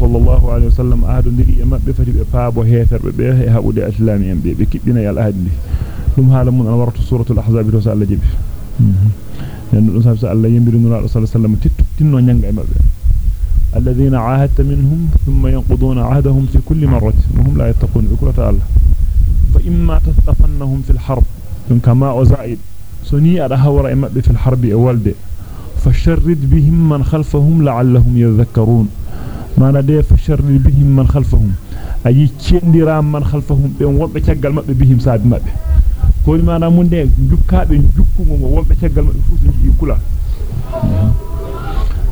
صلى الله عليه وسلم أهد لي إما بفتي بفابو هيثر ببيه إهابو دي ينبي بكبنا يا الأهد لي لم هالمون أنا ورقت سورة الأحزاب رسال الله جيب لأن الأسلام سأل الله ينبي لنرى صلى الله عليه وسلم تنو أن ينقع مبيه الذين عاهدت منهم ثم ينقضون عهدهم في كل مرة وهم لا يتقون بكرة الله فإما تثقفنهم في الحرب كما أزعيد سني أرهور إما في الحرب أولد فشرد بهم من خلفهم لعلهم يذكرون ما ندي فشرد بهم من خلفهم. أي تشندرا من خلفهم بين وضع تشغل مبه بهم ساد مبه كل ما نمون دي جكابه جكوم وضع تشغل مبه فوسن كلا.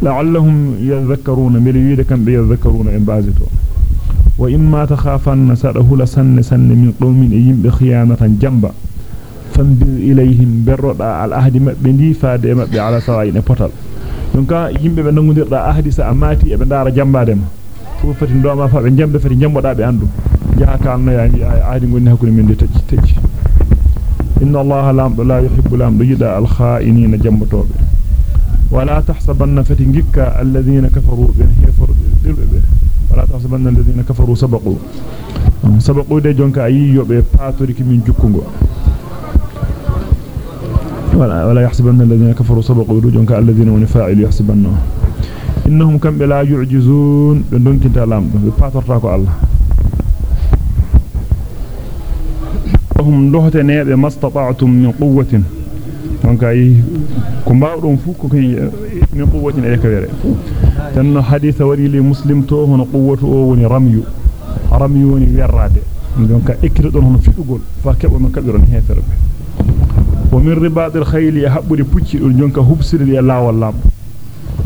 لعلهم يذكرون مليويد كم بيذكرون إن بازتو وإما تخافن سأله لسن سن من قوم إيم بخيانة جنبا. فانبذ إليهم برد الأهد مبندي فاد مبي على سوائن بطل. Donc yimbe be nangodirda ahdi sa amati e be dara jambade ma fu fati ndoma fa be jambe fati jamboda be andu jaha kalno ya wi ahdi ngoni hakuri min de tejji tejji inna allaha la yuhibbu lam yida al kha'inina jambotobe ولا تحسبن فتنجك الذين كفروا بالهفر ولا تحسبن الذين كفروا سبقوا سبقوا دي جونكا اي يوبه باتوريك من جوكونغو ولا ولا يحسبن الذين كفروا سبقوا دي جونكا الذين هم فاعل يحسبن إنهم كم لا يعجزون. دونكنتا لام باتورتا كو الله. هم دوهته نيبه ما استطعتم من قوة. donc ay ko baawdon fu ko kay min quwwatin e kawere tan hadith wari li muslim to hono quwwatu o woni ramyu ramyu woni werrade donc ekkito ومن رباط الخيل يهبر بوتشي جونكا حبسر لي الله واللام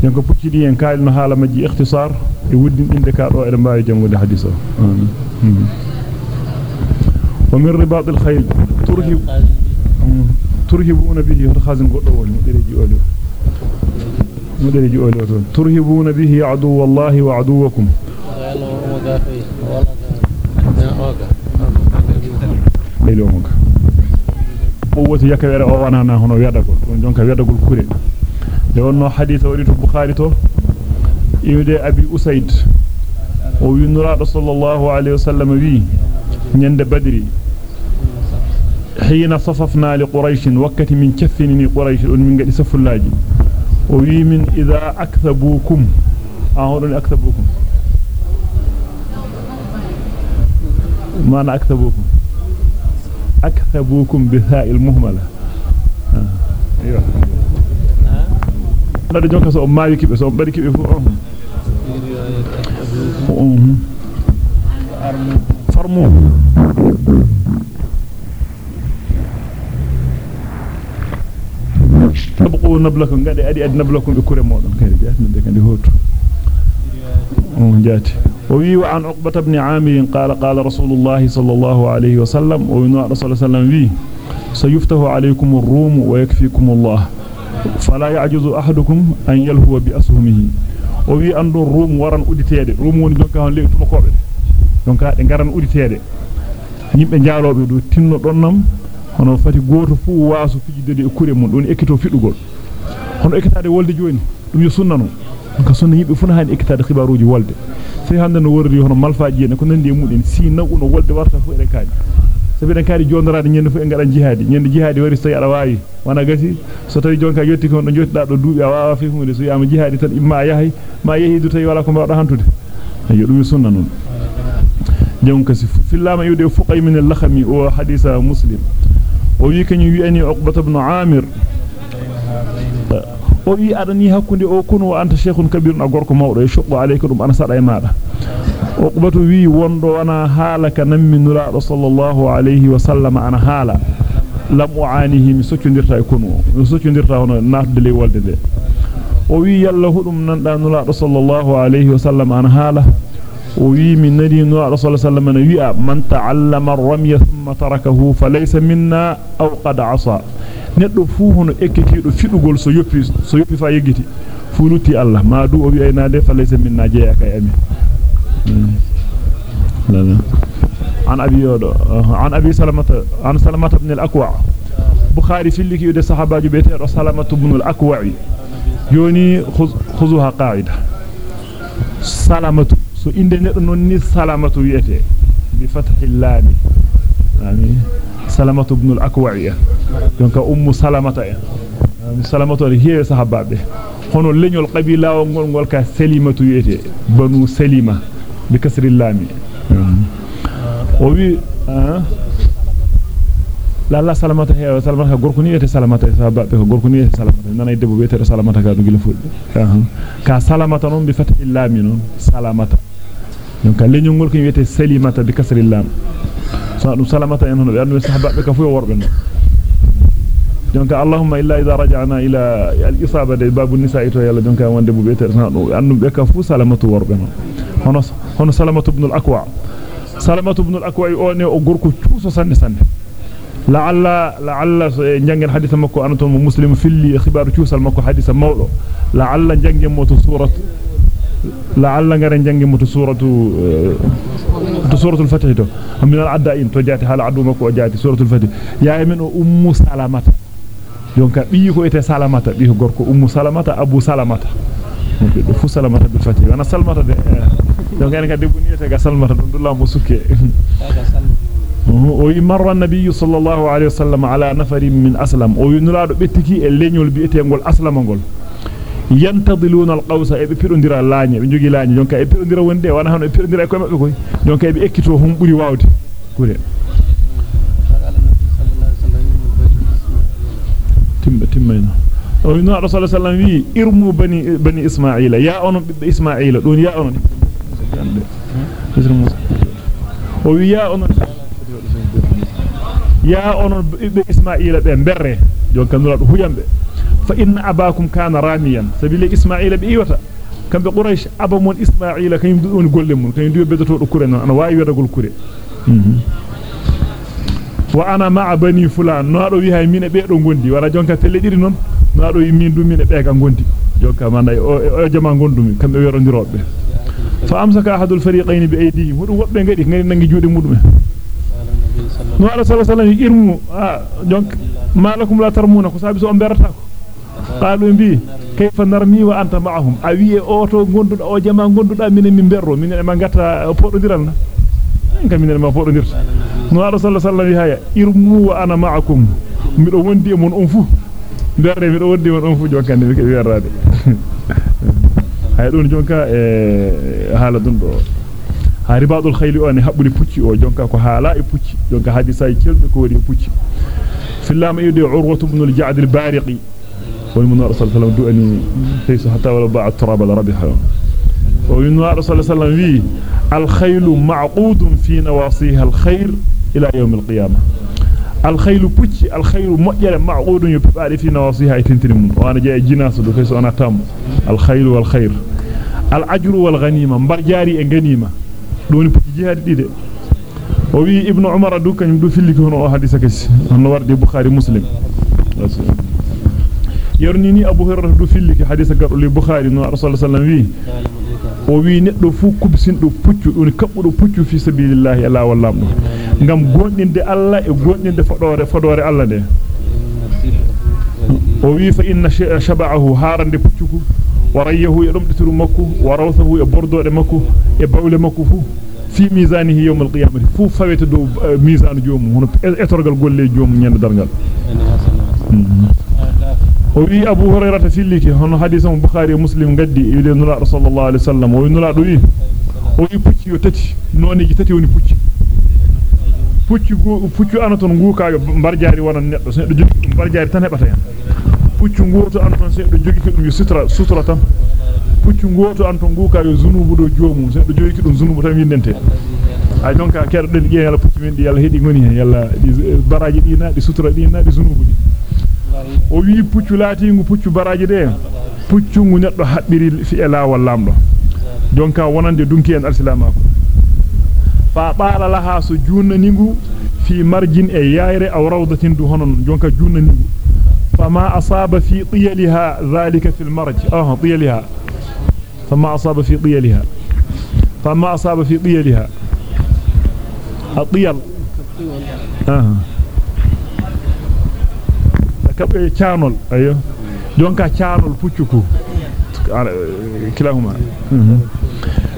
جونكا بوتشي دي ان كايل نو حالا ماجي اختصار يودين اندكا دو آدم باي جامودي حديثا ومن رباط الخيل ترهب ترهبون به خازن غدو ول مديري اوليو مديري اوليو ترهبون به عدو الله وعدوكم ليلومك قوته يكبر أو أنا هنا يدغل دونك يدغل كوري. لونو حديث وريت البخاري تو يدي أبي أسيد. وينرا صلى الله عليه وسلم وي نند بدري. حين صففنا لقريش وكت من كفنني قريش من غدي سفلاج وي من إذا أكثبوكم. اهور أكثبوكم. ما أنا أكثبوكم. أكثبوكم بثاء المهملة أيوه هذا جونك سو ما يكيب سو بري كيب فو فرمو tabqu nablakum gade adi adi nablakum be kure modon kadi biatnde kandi hoto on jati wa an uqbata ibn amir qala qala rasulullah sallallahu alayhi wa sallam o wi rasul sallam wi sayuftahu alaykum ar-rum wa yakfikum allah fala ya'juzu ahadukum an yalhuwa bi ashumihi o wi andu rum waran uditede rum woni donka hon lewi tumakobe donka de garan uditede yimbe jaalobe do tinno donnam hono fati goto fu waasu fijidde e kure mun don ekkito fidugol hono ekkitade wolde joni dum yo sunnano ka sunna yimbe fu haani ekkitade khibaruji wolde sey hande no worri hono malfaaji en ko nandi e muden si nawu no wolde warta fu eden kaadi sabi den kaadi jondoraade nyende fu e ngada jihadi nyende jihadi wari sey ala waawi wana gasi so tawi jonka yotti ko do jottidaa do duubi a waawa fi hunde so yama jihadi tan imma yahay ma yahidu tawi wala ko mbawda hantude ayo dum sunna non jonka si fillama yude fuqay min al-lakhmi o hadisa muslim o wi kany wi'ani uqbata ibn amir o wi adani hakkunde o kunu anta sheikhun kabirun agorko mawdo e shubbu alayka dum ana sada e maada uqbatu wi wondo wana halaka nammi nuraado sallallahu alayhi wa sallam ana hala lam uanihi mi soccondirta e kunu mi soccondirta hono natde le wolde de o wi yalla hudum nanda nuraado sallallahu alayhi wa sallam ana hala o wi min nadi nuraado sallallahu alayhi wa sallam wi'a man ta'allama ar-ramya thumma tarakahu falaysa minna aw qad 'asa neddo fu hono ekkitido fidugol so yoppi so yoppi fa yeggiti fu lutti Allah ma du o wi ay nade falaysa minna jeya kay amin عن أبي عن أبي سلمة عن سلمة بن الأكوع بخاري في اللي كيود صحابة بيته سلمة بن الأكوع يوني خذوها قاعدة سلمة so inde neddo non ni salamatu wiete bi fathil lam yani salamatu ibn al-akwa'i donc ummu salamata en salamatu ri heewe sahabaabe hono leñol qabila ngol ngol ka salimatu wiete banu salima bi kasri lam o wi la la salamata heewa salamata gorko ni wiete salamata sahabaabe ko gorko ni wiete salamata nanay debbo wiete salamata ka dugila fulbe ka salamata non bi fathil lam non salamata donc leñol ngol ko wiete salimata bi kasri lam sa dum salamata en hono be andu sahabaabe ka fu worbe non donc allahumma illa idha raja'na ila al-isaba de babu nisa'i to yalla donc wonde bu beter sa do andu be ka fu salamatu worbe non hono hono salamatu ibn al-aqwa salamatu ibn al-aqwa o ne o gorko ciuso sanne sanne la'alla la'alla jangen hadith makko anato muslim filli khibaru ciusal makko hadith mawdo la'alla jangen mo to surat al-adda'in to jati hala adu makko jati suratul fatih ya men ummu salamata jonka bi ko ete salamata bi gorko ummu salamata abu salamata do fu salamata bil fatih wana salmata de donc en ka debbu niete ga salmata dum dullah mo sukke o marra an-nabiy sallallahu alayhi wasallam ala nafarin min aslam o yunulaado bettiki e leñol bi etengol aslama ngol yantadiluna alqawsa e be pidondira laanye be jogi laanye jonka e pidondira wonde wana hano e pidondira ko mabbe koy jonka e be ekkito hum buri wawde kure timba timmayna o ino rasul sallallahu alaihi wi irmu bani bani isma'ila ya onon be isma'ila don ya onon o wi ya onon ya onon be isma'ila be berre jonka nura do huyambe فإن أباكم كان راميا. سبيل إسماعيل بإيوتا كان بقريش أبامون إسماعيل كان يمدون قولمون. كان يمدون بيتا تقول كورينا أنا وايو يدقل كوري. وأنا مع بني فلان. نارو بيها يمين بيئرون قندي ورا جونكا تلجرينون نارو يمين دومين بيئران قندي جونكا مانا يجمع قندومين كان يويرون دي رب. فأمسك أحد الفريقين بأيديهم. ودو وقت بين غيري إيه غيري ننجي جودي مدومين نوالا صلى الله عليه وسلم يرمو آه، جونك. ما لكم لا ترمونك وسابسوا أمبرتاكو قالوا بي كيف نرمي وأنت معهم أبي أوتو غندو أو جماعة غندو دا من المبرو من المانغاتا فورديرن إنك من المفورديرن نور صلى الله عليه هيا إرمو وأنا معكم من أوندي من أنفو دار من أوندي من أنفو جو كان يبكي الرادي هاي دون جو كا هالا دون دو هاي بعض الخيل أو نحبني بوتشي أو جو كا كهالا بوتشي جو كا هذه سايكل بكوري بوتشي في الله ما يدي عروة بن الجعد البارقي والمنى رسول الله وسلم دؤني ليس حتى ولو باع التراب لربحه والمنى رسول الله صلى الله عليه وسلم الخيل معقود في نواصيها الخير إلى يوم القيامة. الخيل بوتشي الخير مؤجر معقود يبقى في نواصيها تنتنم وأنا جاي جناس دو كيسو أنا تام الخيل والخير. العجر والغنيمة مبرجاري غنيمة. دوني بوتشي جهاد دي دي. ابن عمر دو كان دو فيلي هنا حديث كيس. هنا وردي بخاري مسلم. Yarnini abu hurairah do filliki hadisa gardo li bukhari no rasul sallallahu alaihi wasallam o wi neddo fu kubsindo puccu don kabbudo puccu fi sabilillahi ala wallamdo ngam gondinde alla e gondinde fodore fodore alla de o wi fa inna shaba'ahu harande puccuku warayahu e domdituru makku warawthahu e bordode makku e bawle makku fu fi mizanihi yawm al-qiyamah fu fawete do mizanu joomu hono etorgal golle joomu nyande dargal o وي أبو هريرة سليتي هن حديث البخاري ومسلم غدي إلى إن رسول الله صلى الله عليه وسلم. وي نلا دوي. وي فوتيو تاتي نوني تاتي وني فوتيو فوتيو فوتيو أنتون غوكا بارجاري وأنا نيد سيدو جوغي بارجاري تان هباتا فوتيو غوتو أنتون سيدو جوغي كدوم يو سترا سترا تان فوتيو غوتو أنتون غوكا يو زنوبو دو جومو. سيدو جوغي كدوم زنوبو تام يندنتي أي دونك كير دل جي يالا فوتيو مين دي؟ يالا هيدي غوني يالا دي باراجي دينا دي سترا دينا دي زنوبو دي. O wi puccu laatingu puccu baraji de puccu ngu neddo habbiri fi elawal lamdo donka wonande dunki en alsilamako fa bala laha so junnaningu fi marjin e yaire aw rawdatin du honon jonka junnaningu fama asaba fi tiyaliha dhalika fi almarj ah tiyaliha fama asaba fi tiyaliha fama asaba fi tiyaliha atiyal ah kabe chaanol ayo jonka chaanol puccuku kilahuma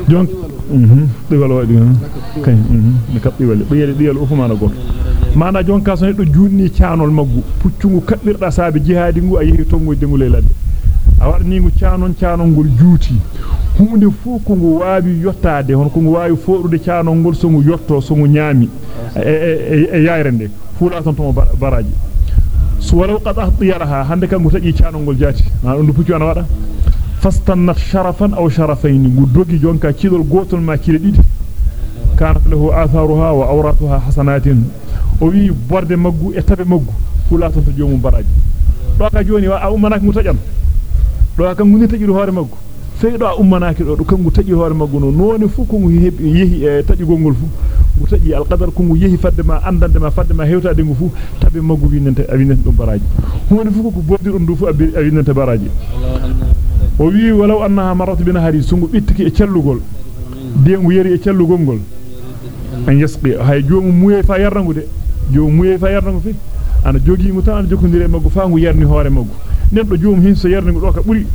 jon mhm diwal wadi kay mhm ne kab diwal biyel diyal o fuma na goto mana jon ka so neddo junni cianol maggu puccungu kabbirda saabe jihaadi ngu a yehi tongo dengule ladde a wadni ngu cianon cianon ngol juuti hunde fu ko ngu waawi yottaade hon ko ngu waawi foodude cianon ngol so ngu yotto so ngu nyaami e e yaayre nde fuula ton to baraji so walaw qad ahtiyaraha hande kan ngu taji cianon ngol jaati na dum puccu ana wada fastannat sharafan aw sharafayn ngu dogi jonka cidol gotol ma cide didi kanat lahu atharuha wa awratuha hasanatin o wi borde maggu e tabe maggu fuula ton to jomum baraji do ka joni wa ummanak mu tajan do ka ngu ni taji hoore maggu sey do ummanaaki do kangu taji hoore maggu no noni fu ko ngu yehi e taji gongol fu ngu taji alqadar ko ngu yehi fadde ma andande ma fadde ma hewtaade ngu fu tabe maggu winante awinante dum baraji hunde fu ko bordir dum fu awinante baraji o wi walaw annaha marat bina hadith sungu bittiki e cellugol dengu yeri e cellugol gol an yasqi hay joomu muye fa yarnangu de joomu muye fa yarnangu fi ana jogi mu tan ana jokondire maggu fa ngu yarni hoore maggu neddo joomu hin so yarni do ka buri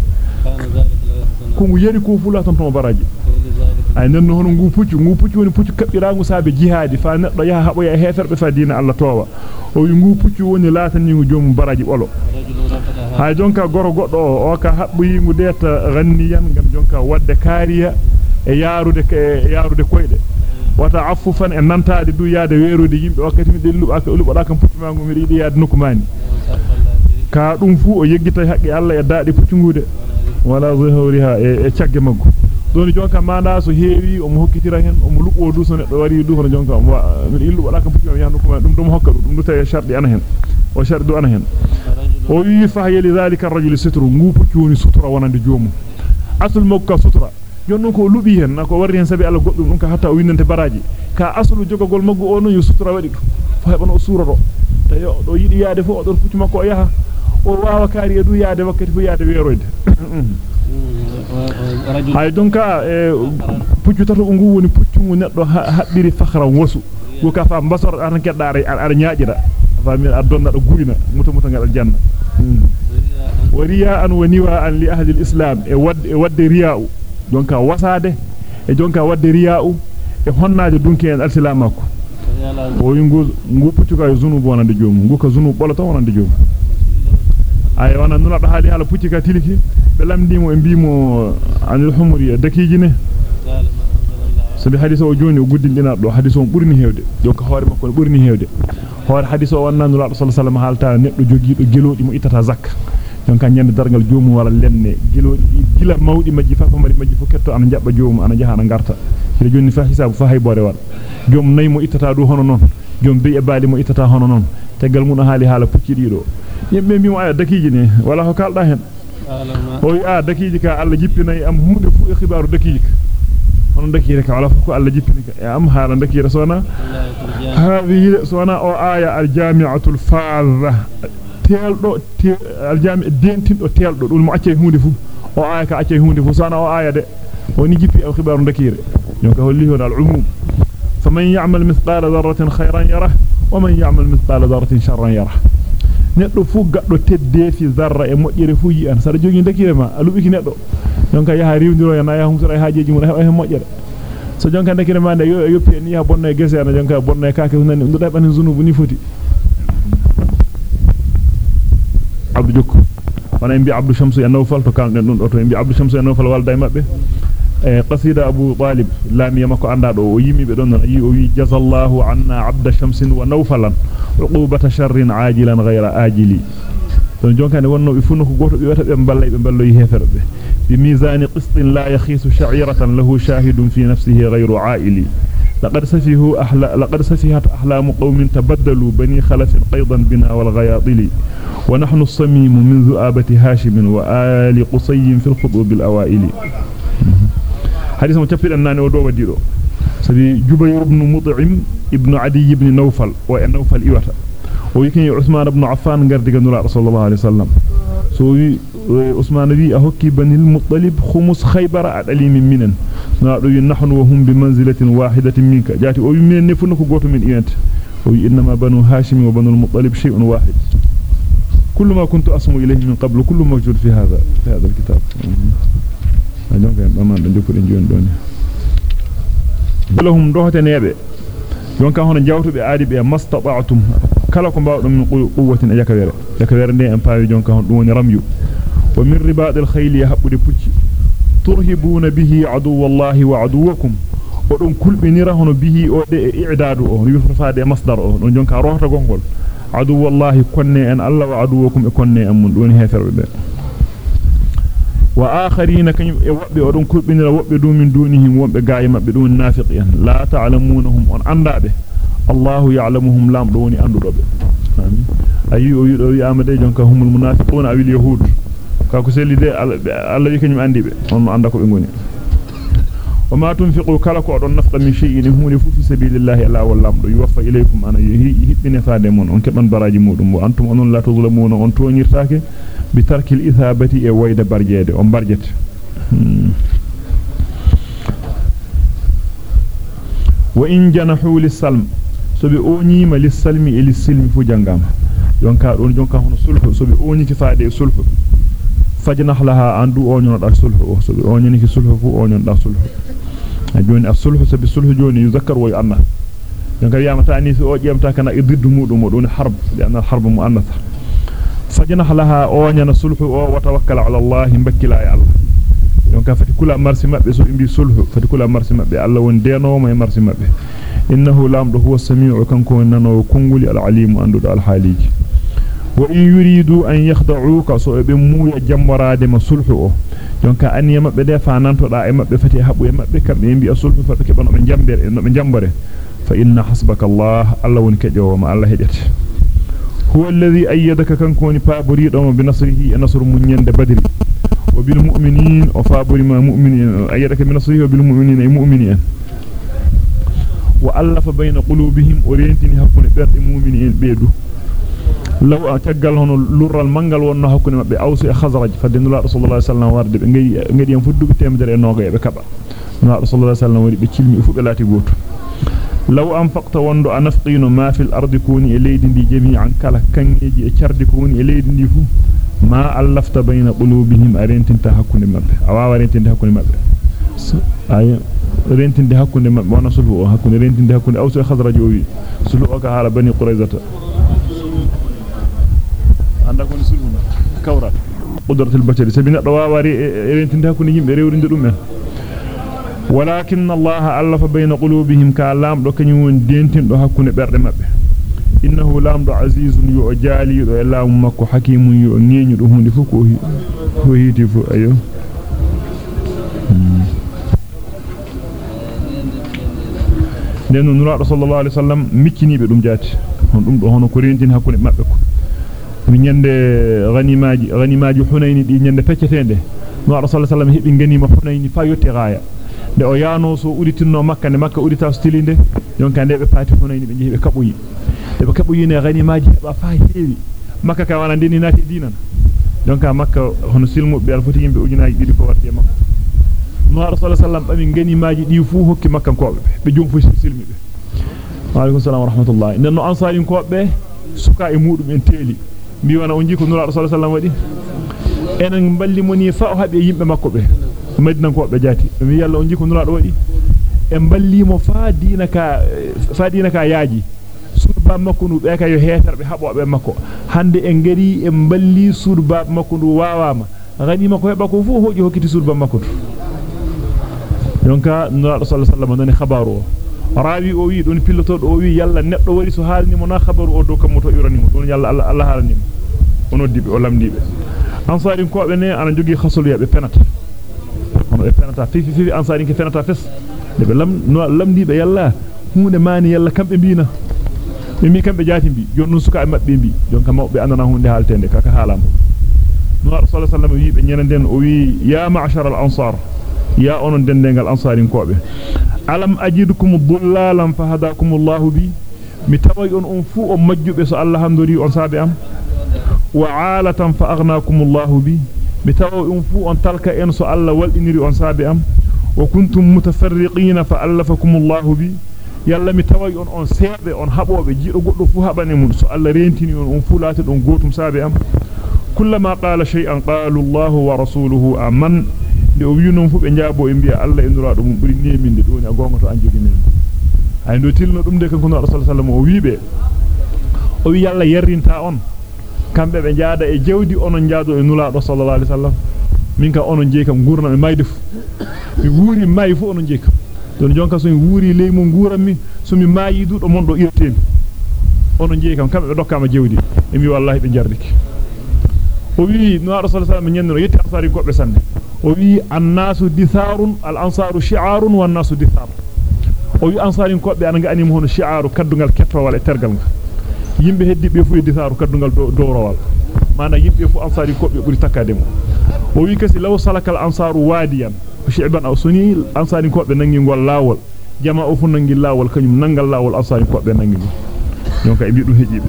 ko ngu yeri ko fula ton ton baraji ay nenno hono ngu puccu ngu puccu woni puccu kabbirangu saabe jihaadi fa neddo yaha habo ya heferbe fa diina Allah towa o wi ngu puccu woni latani ngu joomu baraji bolo ha jonka goro goddo o ka habbu yingu deta ganniyan ngam jonka wadde kariya e yaarude e yaarude koyde wata affufan e nantade du yaade weerude yimbe wakkati mi dellu aka uluboda kam puccu mangu mi ridi yaade nukumani ka dum fu o yeggita haqqi Allah e daadi puccungude wala zuhuriha e ciagge maggo doni jonka manda so heewi o mo hokkitira hen o mo lubo du so neddo wari du hono jonka mi illu wala kam puccu yaanu kuma dum dum hokka dum du tay shardi ana hen o shardi ana hen o wi fa yali zalika ar-rajul sitru ngu puccu woni sutura wonande joomu asul mokka sutura jonnon ko lubi hen nako warri hen sabi Allah goddum dum ka hatta o winnante baraji ka aslu jogogol maggo o no yo sutura wadi dum fa hebano o suraro tayo do yidi yaade fo o do puccu makko o yaha o waawa kaari du yaade wakkati fu yaade weeroyde hay donka e puccu tato ngu woni puccu ngu neddo habbiri fakhran wasu ko ka fa mbasor an kedda ar nyaajira fa mi adonna do gurina muto muto ngal janna wariya an waniwa an li ahli alislam e wadde e wadde riya'u donka wasade e wadde riya'u e honnaade dunki en alsilamako o ngu ngu puccu ka zunubu wonande joomu ngu ka zunubu bolo tan wonande joomu ay wana nuna do haali hala pucci ka tiliki be lamdimo e bimo anil humri dakiji ne sabi hadith o joni o guddindina do hadith on burni hewde donc hoore makko burni hewde hoore hadith o wanna nula sallallahu alaihi wasallam neddo jogiido gelodi mo itata zakka donc nyande dargal joomu wala lenne gelodi gila mawdi majji fa fa mari majji fu ketto ana jabba joomu ana jaha ana garta joni fa hisabu fa haybore wal joom nay mo itata du hono non joom be e baali itata hono non tegal mun haali hala pucci yimbe mi mo aya dakiji ne wala ko kalda hen o wi a dakiji ka Allah jippinay am hunde fu e khibaru dakiji ka hono dakire ka wala ko Allah jippini ka e am haala dakire sona hadhihi sona o aya al jami'atul fadha teldo al jami' dentindo teldo dul mo acce hunde fu o aya ka acce hunde fu sona o aya de woni jippi e khibaru dakire donc holli hon al umum faman ya'mal mithqala dharratin khayran yarah ومن يعمل مثقال ذرة شرا يره neddo fu gaddo teddefi zarra e mojjere fu yi an sara jogi dakire ma alubiki neddo donc yaha riwndiro yana yaha humsira haajeji mun heba mojjere so jonka dakire ma de yo yoppi en yaha bonno e gese ana jonka bonno e kaake nani ndo dai banin zunubu ni foti abdu jokko wana en bi abdu shamsu ya nawfal to kalden dum do to en bi abdu shamsu ya nawfal walda e mabbe قصيدة أبو طالب لا ميمك أن دعوه ويمي بدون رأيه ويجز الله عنا عبد شمس ونوفلا عقوبة شر عاجلا غير آجلي تنجون كان يقولون يفنك قوته بيوتا بيمبالا بيمبالا يهيثر به بميزان قسط لا يخيس شعيرة له شاهد في نفسه غير عائلي لقد سفيه أحلى لقد سفيهت أحلام قوم تبدلوا بني خلف قيضا بنا والغياضلي ونحن الصميم من ذؤابة هاشم وآل قصي في الخطوب الأوائل حديث متفق أنني ودو وديرو سبي جبير بن مطعم ابن عدي بن نوفل ونوفل إيوتا ويكن عثمان بن عفان غردي غنورا رسول الله عليه وسلم. سوي عثمان بي أهكي بن المطلب خمس خيبر أدلي من منن. نادو نحن وهم بمنزلة واحدة منك. جاتي أو من نفنكو غوتو من إيانت. وي إنما بنو هاشم وبنو المطلب شيء واحد. كل ما كنت أسمو إليه من قبل كل موجود في هذا في هذا الكتاب. Jonka en baman do jokkuden joni don balahum dohtenebe jonka hono jawtube aadi be mastata'tum kala ko baawdum min quwwatin yakawere yakawere de en paawi jonka hon dum woni ramyu wa min ribadil khayli habbude pucci turhibuna bihi aduwallahi wa aduwakum odon kulbinira hono bihi o de e i'dadu o yufrafaade masdar o don jonka rohta gongol aduwallahi konne en alla wa aduwakum e konne en mun doni heferbe be e min dunihim wobbe gaay mabbe dum nafiqiyan la ta'lamunhum on andabe Allahu ya'lamuhum lam do woni andudobe amin ayi o yido wi amade jonka humul munafiquna awil yahud ka ko selide Allah wi kanyum andibe on anda ko be ngoni وما تنفقوا كلكو دون نفق من شيء هوني في سبيل الله الا والله يوفى اليكم أنا يهبني فاده mon on keban baraji mudum bo antum onon la tuzlamuna on بترك الإثابة ويد برجيد أم برجت وإن جنحوا للسلم سبقونيما للسلم إلي السلم فجنغام يونكا رونجونكا هنا سلح سبقونيكي فادي سلح. فجنح لها عندو أونيون دا سلح سبقونيكي سلح فو أونيون دا سلح جون السلح سبق سلح جون يذكر ويأنه يونكا يامتا أنيسي أوجي يامتا كان إضد مؤدو مؤدون حرب لأن الحرب مؤنثة. Fajnah laha onyana sulhu o wa tawakkal ala Allah bakkila ya Allah jonka fati kula marsi mabbe so imbi sulhu fati kula marsi mabbe Allah won deno e marsi mabbe innahu lamdu huwa as-sami'u kanko nano kunguli al-alim andudo al-haliji wa in yuridu an yakhda'uka so be muuya jamborade ma sulhu o jonka aniya mabbe de fa nantoda e mabbe fati habu e mabbe kambe mbi sulhu fa be kebano be jambere no be jambore fa inna hasbaka Allah Allah woni kejo ma Allah hedete هو الذي أيدك كان كوني فابري دوما بنصره نصر من يند بدر وبالمؤمنين وفابري ما مؤمنين. أيدك بنصره وبالمؤمنين أي مؤمنين. وألف بين قلوبهم أورينتين هكوني برد مؤمنين بيدو. لو أتقل هنا لور المنغل وأنا هكوني بأوسي خزرج فدين الله رسول الله صلى الله عليه وسلم وارد. نجد ينفدو بتامدر النوغي بكبر. نوع رسول الله صلى الله عليه وسلم وارد بكلمي فوق الاتي بوتو law anfaqta wando anafqinu ma fil ardi kuni e leydi ndi jami'an kala kangeji e cardi kuni e leydi ndi fu ma allafta bayna qulubihim arentinta hakkunde mabbe awawa rentinta hakkunde mabbe ay rentinde hakkunde mabbe wana sulhu o hakkunde rentinde hakkunde awsu e khazraj o wi sulhu o ka hala bani quraizata anda ko sulhuna kawra qudratul bashari sabina do waawari rentinde hakkunde yimbe rewrinde dum en allah allafa bayna qulubihim ka lamdo kanyum won dentindo hakkunde berde mabbe innahu lamdo azizun yu jalido e lamu makko hakimun yu ngeñu do hunde fu ko ko hiti fu ayo nenu nura sallallahu alaihi wasallam miccinibe dum jati hon dum do hono ko rentin hakkunde mabbe ko mi nyande ganimaaji ganimaaji hunayni di nyande peccetende nura sallallahu alaihi wasallam hebi ganima hunayni fa yotti gaaya de o yaano so uditinno makka ne makka udita stilinde yonka de be paati hunayni be jehi be kabuyi de be kabuyi ne ganimaaji heba fa heewi makka ka wana deni nati dinan yonka makka hono silmu be alfoti yimbe ujunaaji didi ko warti makka nura sallallahu alaihi wasallam ganimaaji di fu hokki makkan kobe be jom fu silmi be wa alaikum salam wa rahmatullah nenno ansaarin kobe suka e mudum en teeli mi wana on jiko nura sallallahu alaihi wasallam wadi enen balli moni fa o habe yimbe makko be madina ko be jati mi yalla on jiko nura do wadi e ballimo fa dina ka fa yaaji surba makko nu be ka yo hetarbe habobe makko hande en gari e balli surba makko ndu waawama gani makko heba ko fu hoji hokkiti surba makko yonka nura sallallahu alaihi wasallam khabaru rawi o wi don piloto do wi yalla neddo wari so halni mo na khabaru o do kam to irani mo don yalla Allah Allah halani mo ono dibe o lamdibe ansari ko be ne ana jogi khasulu yabe penata ono be penata fi fi fi ansari ke penata fes de be lam no lamdibe yalla hunde mani yalla kambe bina be mi kambe jati bi jonnun suka e mabbe bi jonka mawbe andana hunde haltende kaka halamo no sallallahu alaihi wasallam wi be nyenanden o wi ya ma'shar al-ansar ya onon dendengal ansarin kobe alam ajidukum dhullalan fahadakum Allah bi mi taway on on fu on majjube so Allah handori on sabe am wa alatan fa aghnakum Allah bi بتاو انفو أن تلك إن سو الله والدينري إن سابي أم. وكنتم متفرقين فألفكم الله بي. يلا متاو ان أن سيبي أن حبو بي. جيدو غدو فو حباني مود سو الله رينتيني ان انفو لاتي دون غوتوم سابي أم. كلما قال شيئا قال الله ورسوله آمن. دي أو يونو فو نجابو اي مبي الله اندرا دوم بري نيمين دي دوني. غونغتو أن جوغي نيم أي نوتيل نو دوم دي كان رسول الله صلى الله عليه وسلم. أو ويبي أو يالا يرينتا اون kambe be jaada e jewdi onon jaado e nulaado sallallahu alaihi wasallam min ka onon jeey kam gurna e mayde fu mi wuuri may fu onon jeey kam don jonka so mi wuuri ley mo nguram mi so mi maayi dudo mon do irtemi onon jeey kam kambe be dokkama jewdi e mi wallahi be jardiki o wi rasul sallallahu alaihi wasallam nyenno yetti ansari gobbe sanne o wi annasu ditharun al ansaru shi'arun wan nasu dithar o wi ansari gobbe an ga animo hono shi'aru kaddungal kettowal e tergal ngal yimbe heddi be fu e ditharu kaddungal dowrowal mana yimbe fu ansari gobbe buri takkade mo o wi kasi law salakal ansaru wadiyan shi'ban aw suni ansari gobbe nangi gol lawol jama'u fu nangi lawol kanyum nangal lawol ansari gobbe nangi donc e bi dum hejibe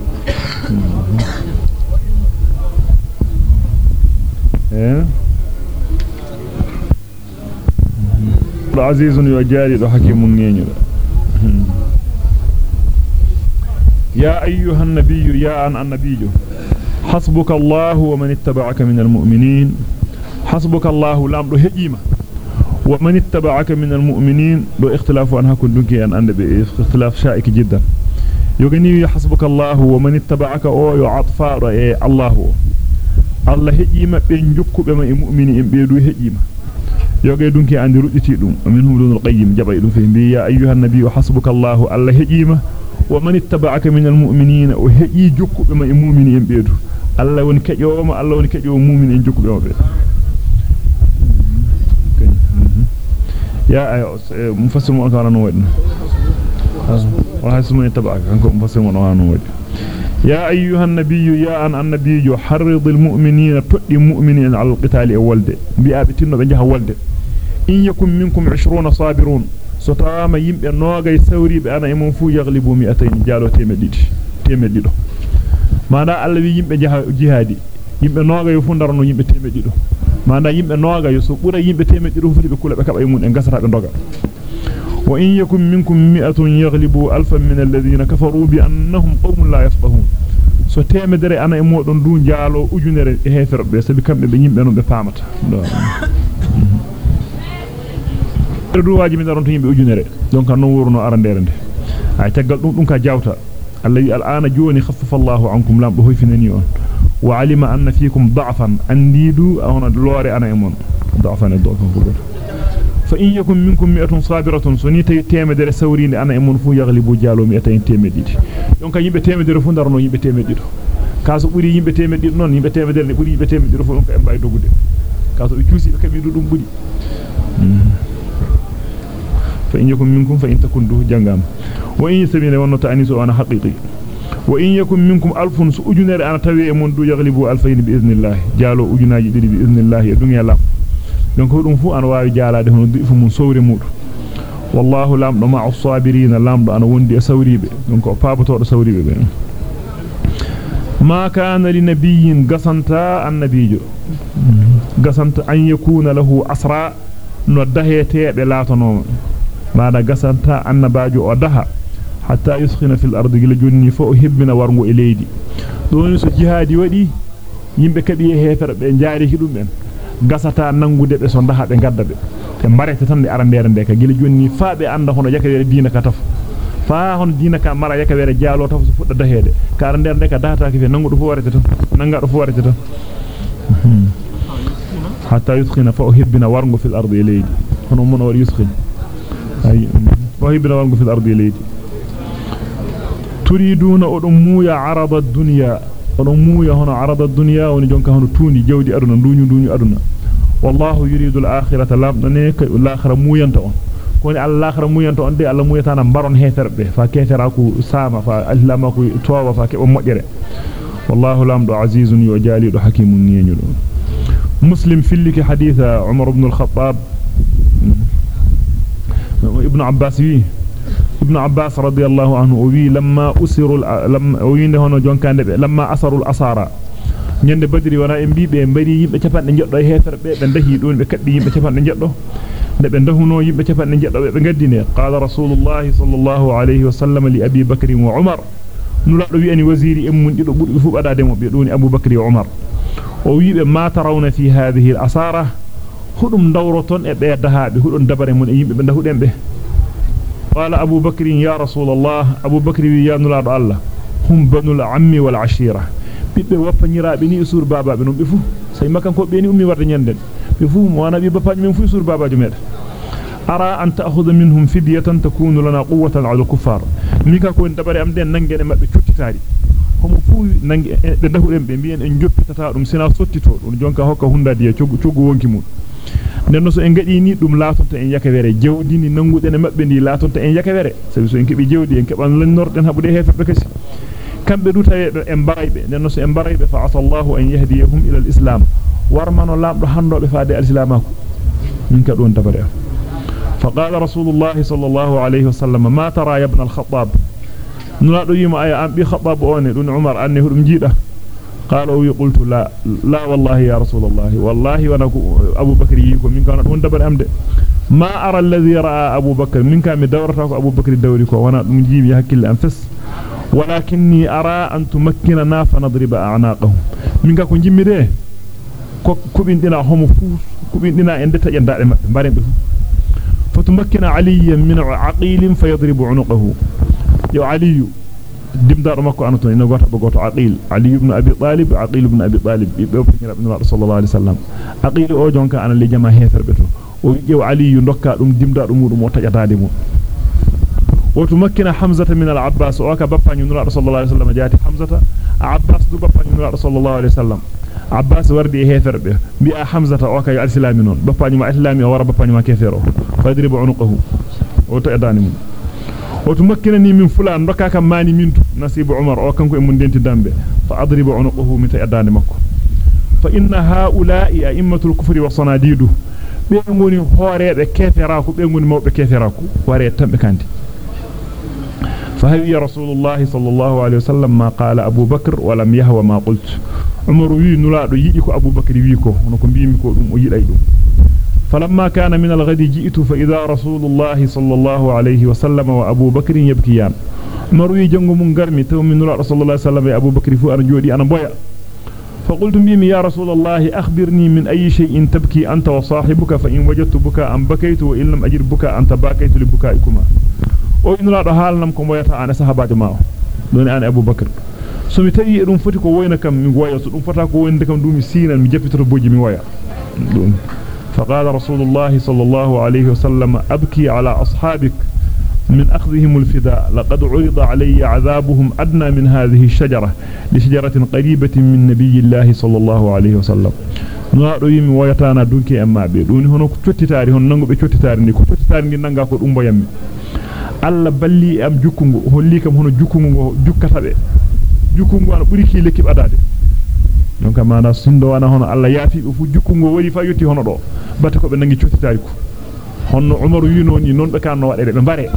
eh عزيز يجاري دو حكيم نينيو يا أيها النبي يا أن النبي حسبك الله ومن اتبعك من المؤمنين. حسبك الله لام دو هجيما ومن اتبعك من المؤمنين. دو اختلاف عنها كن دونكي أن النبي اختلاف شائك جدا. يغني حسبك الله ومن اتبعك أو يعطفا الله. الله هجيما بين جوكوبه ما المؤمنين بيدو هجيما yoge dunki andi ruditi dum minhum ibn al-qayyim jabay dum fi bi ya ayyuha an-nabiy hasbuka allah alla ومن اتبعك من المؤمنين وهي جوك بما المؤمنين بيدو الله ونك يوم الله ونك يوم المؤمنين جوك بما يا أيوس مفسر ما كان نود وهاسم يتبعك عنكم مفسر ما كان نود يا أيها النبي يا أن النبي يحرض المؤمنين تؤدي المؤمنين على القتال أولد. بأبتنا بنجها أولد. إن يكن منكم عشرون صابرون. ستام يمبئ نوغي ثوري بأنا إمون فو يغلبوا مئتين جالو تيمديد تيمديدو مانا الذي يمبئ جهادي yimbe noga yo fundarno yimbe temedido manda yimbe noga yo so bura yimbe temedido futi be kula be kaba mun en gasata be doga wa in yakum minkum mi'atun yaghlibu alfan min alladhina kafaru bi annahum qawmun la yafqahun so temedere ana e modon du jaalo ujunere e heferbe sabi kambe be yimbe non be famata do du waji min daron to yimbe ujunere donc non wurno arandere nde ay tagal dum dum ka jawta alladhi al'ana joni khaffafa Allahu ankum lam do hoyfinani on wa alima anna fiikum da'fan andidu awna lore ana e mon da'fan e da'fan fugot fa in yakum minkum mi'atun sabiratun suni tay temedere sawrinde ana e mon fu yaghlibu jalo mi'atayn temedidi donc yimbe temedere fu darno yimbe temedido kaso buri yimbe temedido non yimbe temedere ne buri yimbe temedido fu donc e mbay dogude kaso be ciusi be kabi dum buri sabina wonata anisu ana haqiqi wa in yakum minkum alfun su ujunere ana tawi e mon du yaghlibu alfayn bi iznillah jalo ujunaji didi bi iznillah e dunya lam donc dum fu an waawi jaalade hono fu mun sowre mudu wallahu lamdo ma'u sabirin lamdo ana wondi e sawribe donc o paaboto do sawribe be ma kana li nabiyyin gasanta annabijo gasanta an yakuna lahu asra no dahetebe latonoma bada gasanta annabajo o daha hatta yuskhina fil ardi gila jonni fo hibbina wargo e leydi don so jihadi wadi yimbe kabi e hefere be jaari hidum en gasata nangude be so ndaha be gadda be te barete tan de arandere de ka gila jonni faabe anda hono yakawere diina ka taf fa hono diina ka mara yakawere jaalo taf so fudda dahede ka arandere de ka dahata ke nangudo fu warete tan nangado fu warete tan hatta yuskhina fa hibbina wargo fil ardi leydi hono mon war yuskhina leydi turiduna odon muuya arada dunya odon muuya hono arada dunya woni jonka hono tuundi jawdi aduna duñu duñu aduna wallahu yuridu al-akhirata lamdane ka al-akhira muuyanta on koni al-akhira muuyanta on de Allah muuyata na baron heferbe fa kefera ku sama fa allama ku towa fa kebo mojjere wallahu lamdu azizun yujalidu hakimun niyenyudo muslim filliki haditha umar ibn al-khattab ابن عباس وي. ابن عباس رضي الله عنه وي لما اسر لما وينده هنا جون كان لما اسر الاصاره نند بدري وأنا ام بي بي مري يبه تشفاند نجدو هيتر إيه بي بن دهي دون بي كدي يبه تشفاند نجدو ده بن دهونو يبه تشفاند نجدو بي غدينه قال رسول الله صلى الله عليه وسلم لأبي بكر وعمر نولادو وي أني وزير ام من جدو بودو فوبادا ديمو بي دوني أبو بكر وعمر. أو وي ما ترون في هذه الاصاره hudum dawroton e be dahaabe hudon dabare mun e yimbe be dahuden be qala abu bakr ya rasulullah abu bakr ya nulado allah hum banul ammi wal ashira bibbe wafanyiraabe ni sur babaabe non be fu say makan ko be ni ummi warde nyanden be fu mo wana bi bapaaji men fu sur babaajo meda ara an ta'khudha minhum fidyatan takunu lana quwwatan 'ala al-kuffar mika ko dabare am den nangene mabbe cuttitaari homo fu nangi be dahuden be biyen en joppitata dum sina sottito dum jonka hokka hundadi e cogu cogu wonki mun nenno so en gadi ni dum laatonta en yakawere jewdi ni nanguden e mabbe ndi laatonta en yakawere sabi so en kebi jewdi en keban lan norden habude hefebe kasi kambe du taweebe en baraybe nenno so en baraybe fa asallahu an yahdiyahum ila al-islam warmano lamdo handobe faade al-islamako min ka don dabare فقال رسول الله صلى الله عليه وسلم ما ترى يا ابن الخطاب نلادو يما اي ام بي خطاب اوني دون عمر اني هدم جيدا قالوا قلت لا لا والله يا رسول الله والله وأنا أبو بكر يكو من كان دون دبر امده ما أرى الذي رأى أبو بكر من كان دورته أبو بكر وأنا دum jiimi hakkille am fess ولكني أرى أن تمكننا فنضرب أعناقهم. من كان jimmide ko kubindina homo fu kubindina en de tajandade mabbe barembe fu فتمكن علي من عقيل فيضرب عنقه. يو علي دمدار مكو انتو ina goto be goto aqil ali ibn abi talib aqil ibn abi talib be fingira ibn sallallahu alaihi wasallam aqil o jonka ana le jama heferbe to o jew ali ndokka dum dimda dum mudum o tajataade mu o tumakkina hamzata min al abbas o ka bappanyu nura sallallahu alaihi wasallam jaati hamzata abbas du bappanyu nura sallallahu alaihi wasallam abbas wardi heferbe bi a hamzata o ka al islami non bappanyu ma islami o wara bappanyu ma kefero fadribu unuqahu o وتمكنني من فلان كام ماني منتو نصيب عمر أو كانكو من دنتي دامبه فاضرب عنقه متى اداني مكو فان هؤلاء ائمه الكفر وصناديده horeebe keferaako be ngoni mawbe keferaako ware tambe kandi فهوي رسول الله صلى الله عليه وسلم ما قال ابو بكر ولم يهو ما قلت عمر وي نولادو يدي ko ابو بكر dum o yiday dum فلما كان من الغد جئت فإذا رسول الله صلى الله عليه وسلم وأبو بكر يبكيان. مروي جنغ من غرمي تو من رسول الله صلى الله عليه وسلم أبو بكر فو جودي أنا بويا. قلت يا رسول الله أخبرني من أي شيء تبكي أنت وصاحبك فإن وجدت بكاء بكيت وإن لم أجد بكاء تباكيت لبكائكما. وإن حالنم كم ويتا أنا صحابات معه دون أنا أبو بكر. somi tawi dum foti ko woyna kam mi goya so dum fata ko wonde فقال رسول الله صلى الله عليه وسلم أبكي على أصحابك من أخذهم الفداء لقد عرض علي عذابهم أدنى من هذه الشجرة لشجرة قريبة من نبي الله صلى الله عليه وسلم. نوارو يمي ويتانا دونك أما بي. دوني هنو كتوتي تاري هنو نغو بكتوتي تاري ني كتوتي تاري ني نغا كور أمبا يمي. ألا بلي أم جوكونغو هوليكم هنو جوكونغو جوكتابي. جوكونغو أنا بريكي لكي بأداد donc mana sindo wana hono alla yaafi be fu jukkungo wari fa yotti hono do batte ko be nangi cottitaari ko honno umar wiino ni non be kanno wadede be bare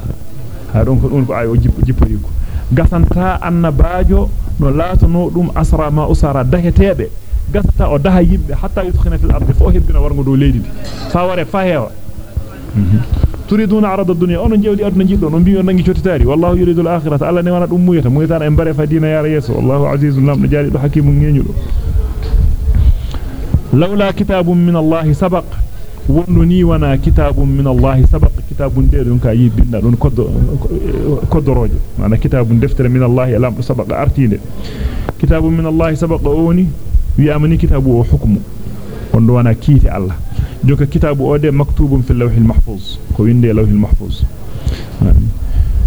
ha don ko don ko ay o jippo jippori ko gasanta annabaajo no laatono dum asra ma usara dahetebe gasata o daha yimbe hatta yudkhina fil ardi fo hebbina wargo do leydi fa ware fa hewa turiduna arada dunya on jewdi aduna jiddo non biyo nangi cottitaari wallahu yuridu al akhirata alla ne wana dum muyata muyata en bare fa dina yara yeso wallahu azizun lam najali do hakimun ngenyudo لولا كتاب من الله سبق wonnoni wana kitabun min Allah sabaq kitabun de don ka yibinda don koddo koddorojo mana kitabun deftere min Allah lam sabaq artinde kitabun min Allah sabaq woni wi amani kitabu hukmu on do wana kiiti Allah joka kitabu o de maktubun fil lawhil mahfuz ko winde lawhil mahfuz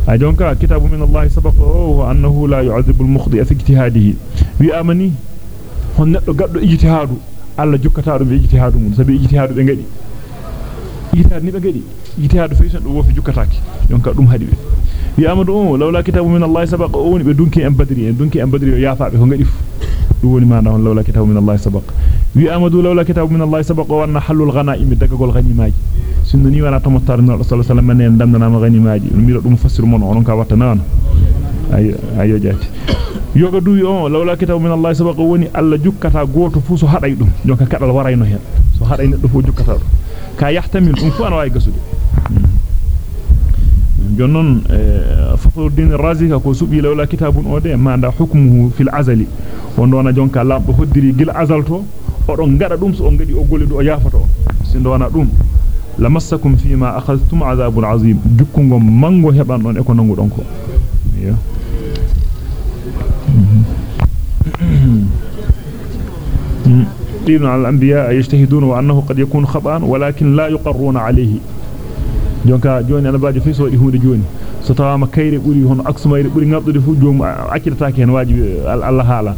ay jonka kitabu min Allah sabaq o annahu la yu'adhibu al-mukhdi fi ijtihadihi wi amani hon neddo gaddo ijtihadu Allah jokkata dum ijtihadu mun sabi ijtihadu be ngadi ijtihad ni be ngadi ijtihadu fe do wofi jokkataaki donc dum hadi be wi amadu lawla kitabu min Allah sabaqa woni be dunki en badri en dunki en badri yo yafaabe ko ngadi dum woni maana on lawla kitabu min Allah sabaqa ويامدوا لولا كتاب من الله سبق وأن حل الغنائم دكغول غنيماجي سنن ني وأنا تمتار نول صلى الله عليه وسلم ندمنا ما غنيماجي نمير دوم فسر مون اونكا واتنا اي أيوة اي جات يوغا دوي اون لولا كتاب من الله سبق وني الله جوكتا غوتو فوسو حداي دوم. نوكا كادال واراي نو سو حداي ندو فو جوكتا كا يحتمل ان فوان واي غسودي جنن آه، فخر الدين الرازي كو سبي لولا كتاب أودي. ما دا حكمه في العزل. وندونا جونكا لا بو حديري جيل عزلتو gil azal to o don gada dum so on gadi o golli do o yafato sindona dum lamassakum fima akhadhtum adhabun azim jukkungo mango heban don e ko nangudon ko yo دين على الأنبياء يجتهدون وأنه قد يكون خطأ ولكن لا يقرون عليه ana baaji fi so di hunde joni so tawama kayre buri hono aksumayre buri ngabdude fu jom accirtaake hen wajibi Allah haala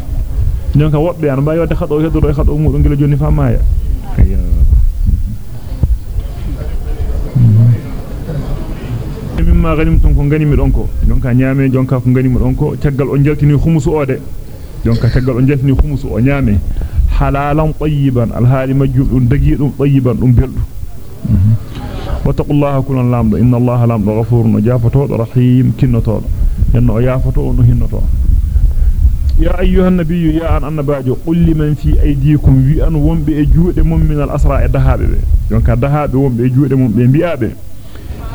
jonka wobbe ana bayi wadde khado heddo e khado mudon gila joni famaya ayya mimma ganimtum ko ganimi don ko jonka nyaame jonka ko ganimi don ko taggal on jaltini khumusu ode jonka taggal on jaltini khumusu o nyaame halalan tayyiban alhaali majjum dum dagi dum tayyiban dum beldu واتقوا الله كل لامد إن الله لامد غفور جافتو رحيم كنتو إنه يافتو نهنتو يا أيها النبي يا أن النباجو قل لمن في أيديكم وي أن ومبي أجود من من الأسراء الدهاب يونك الدهاب ومبي أجود من بيابي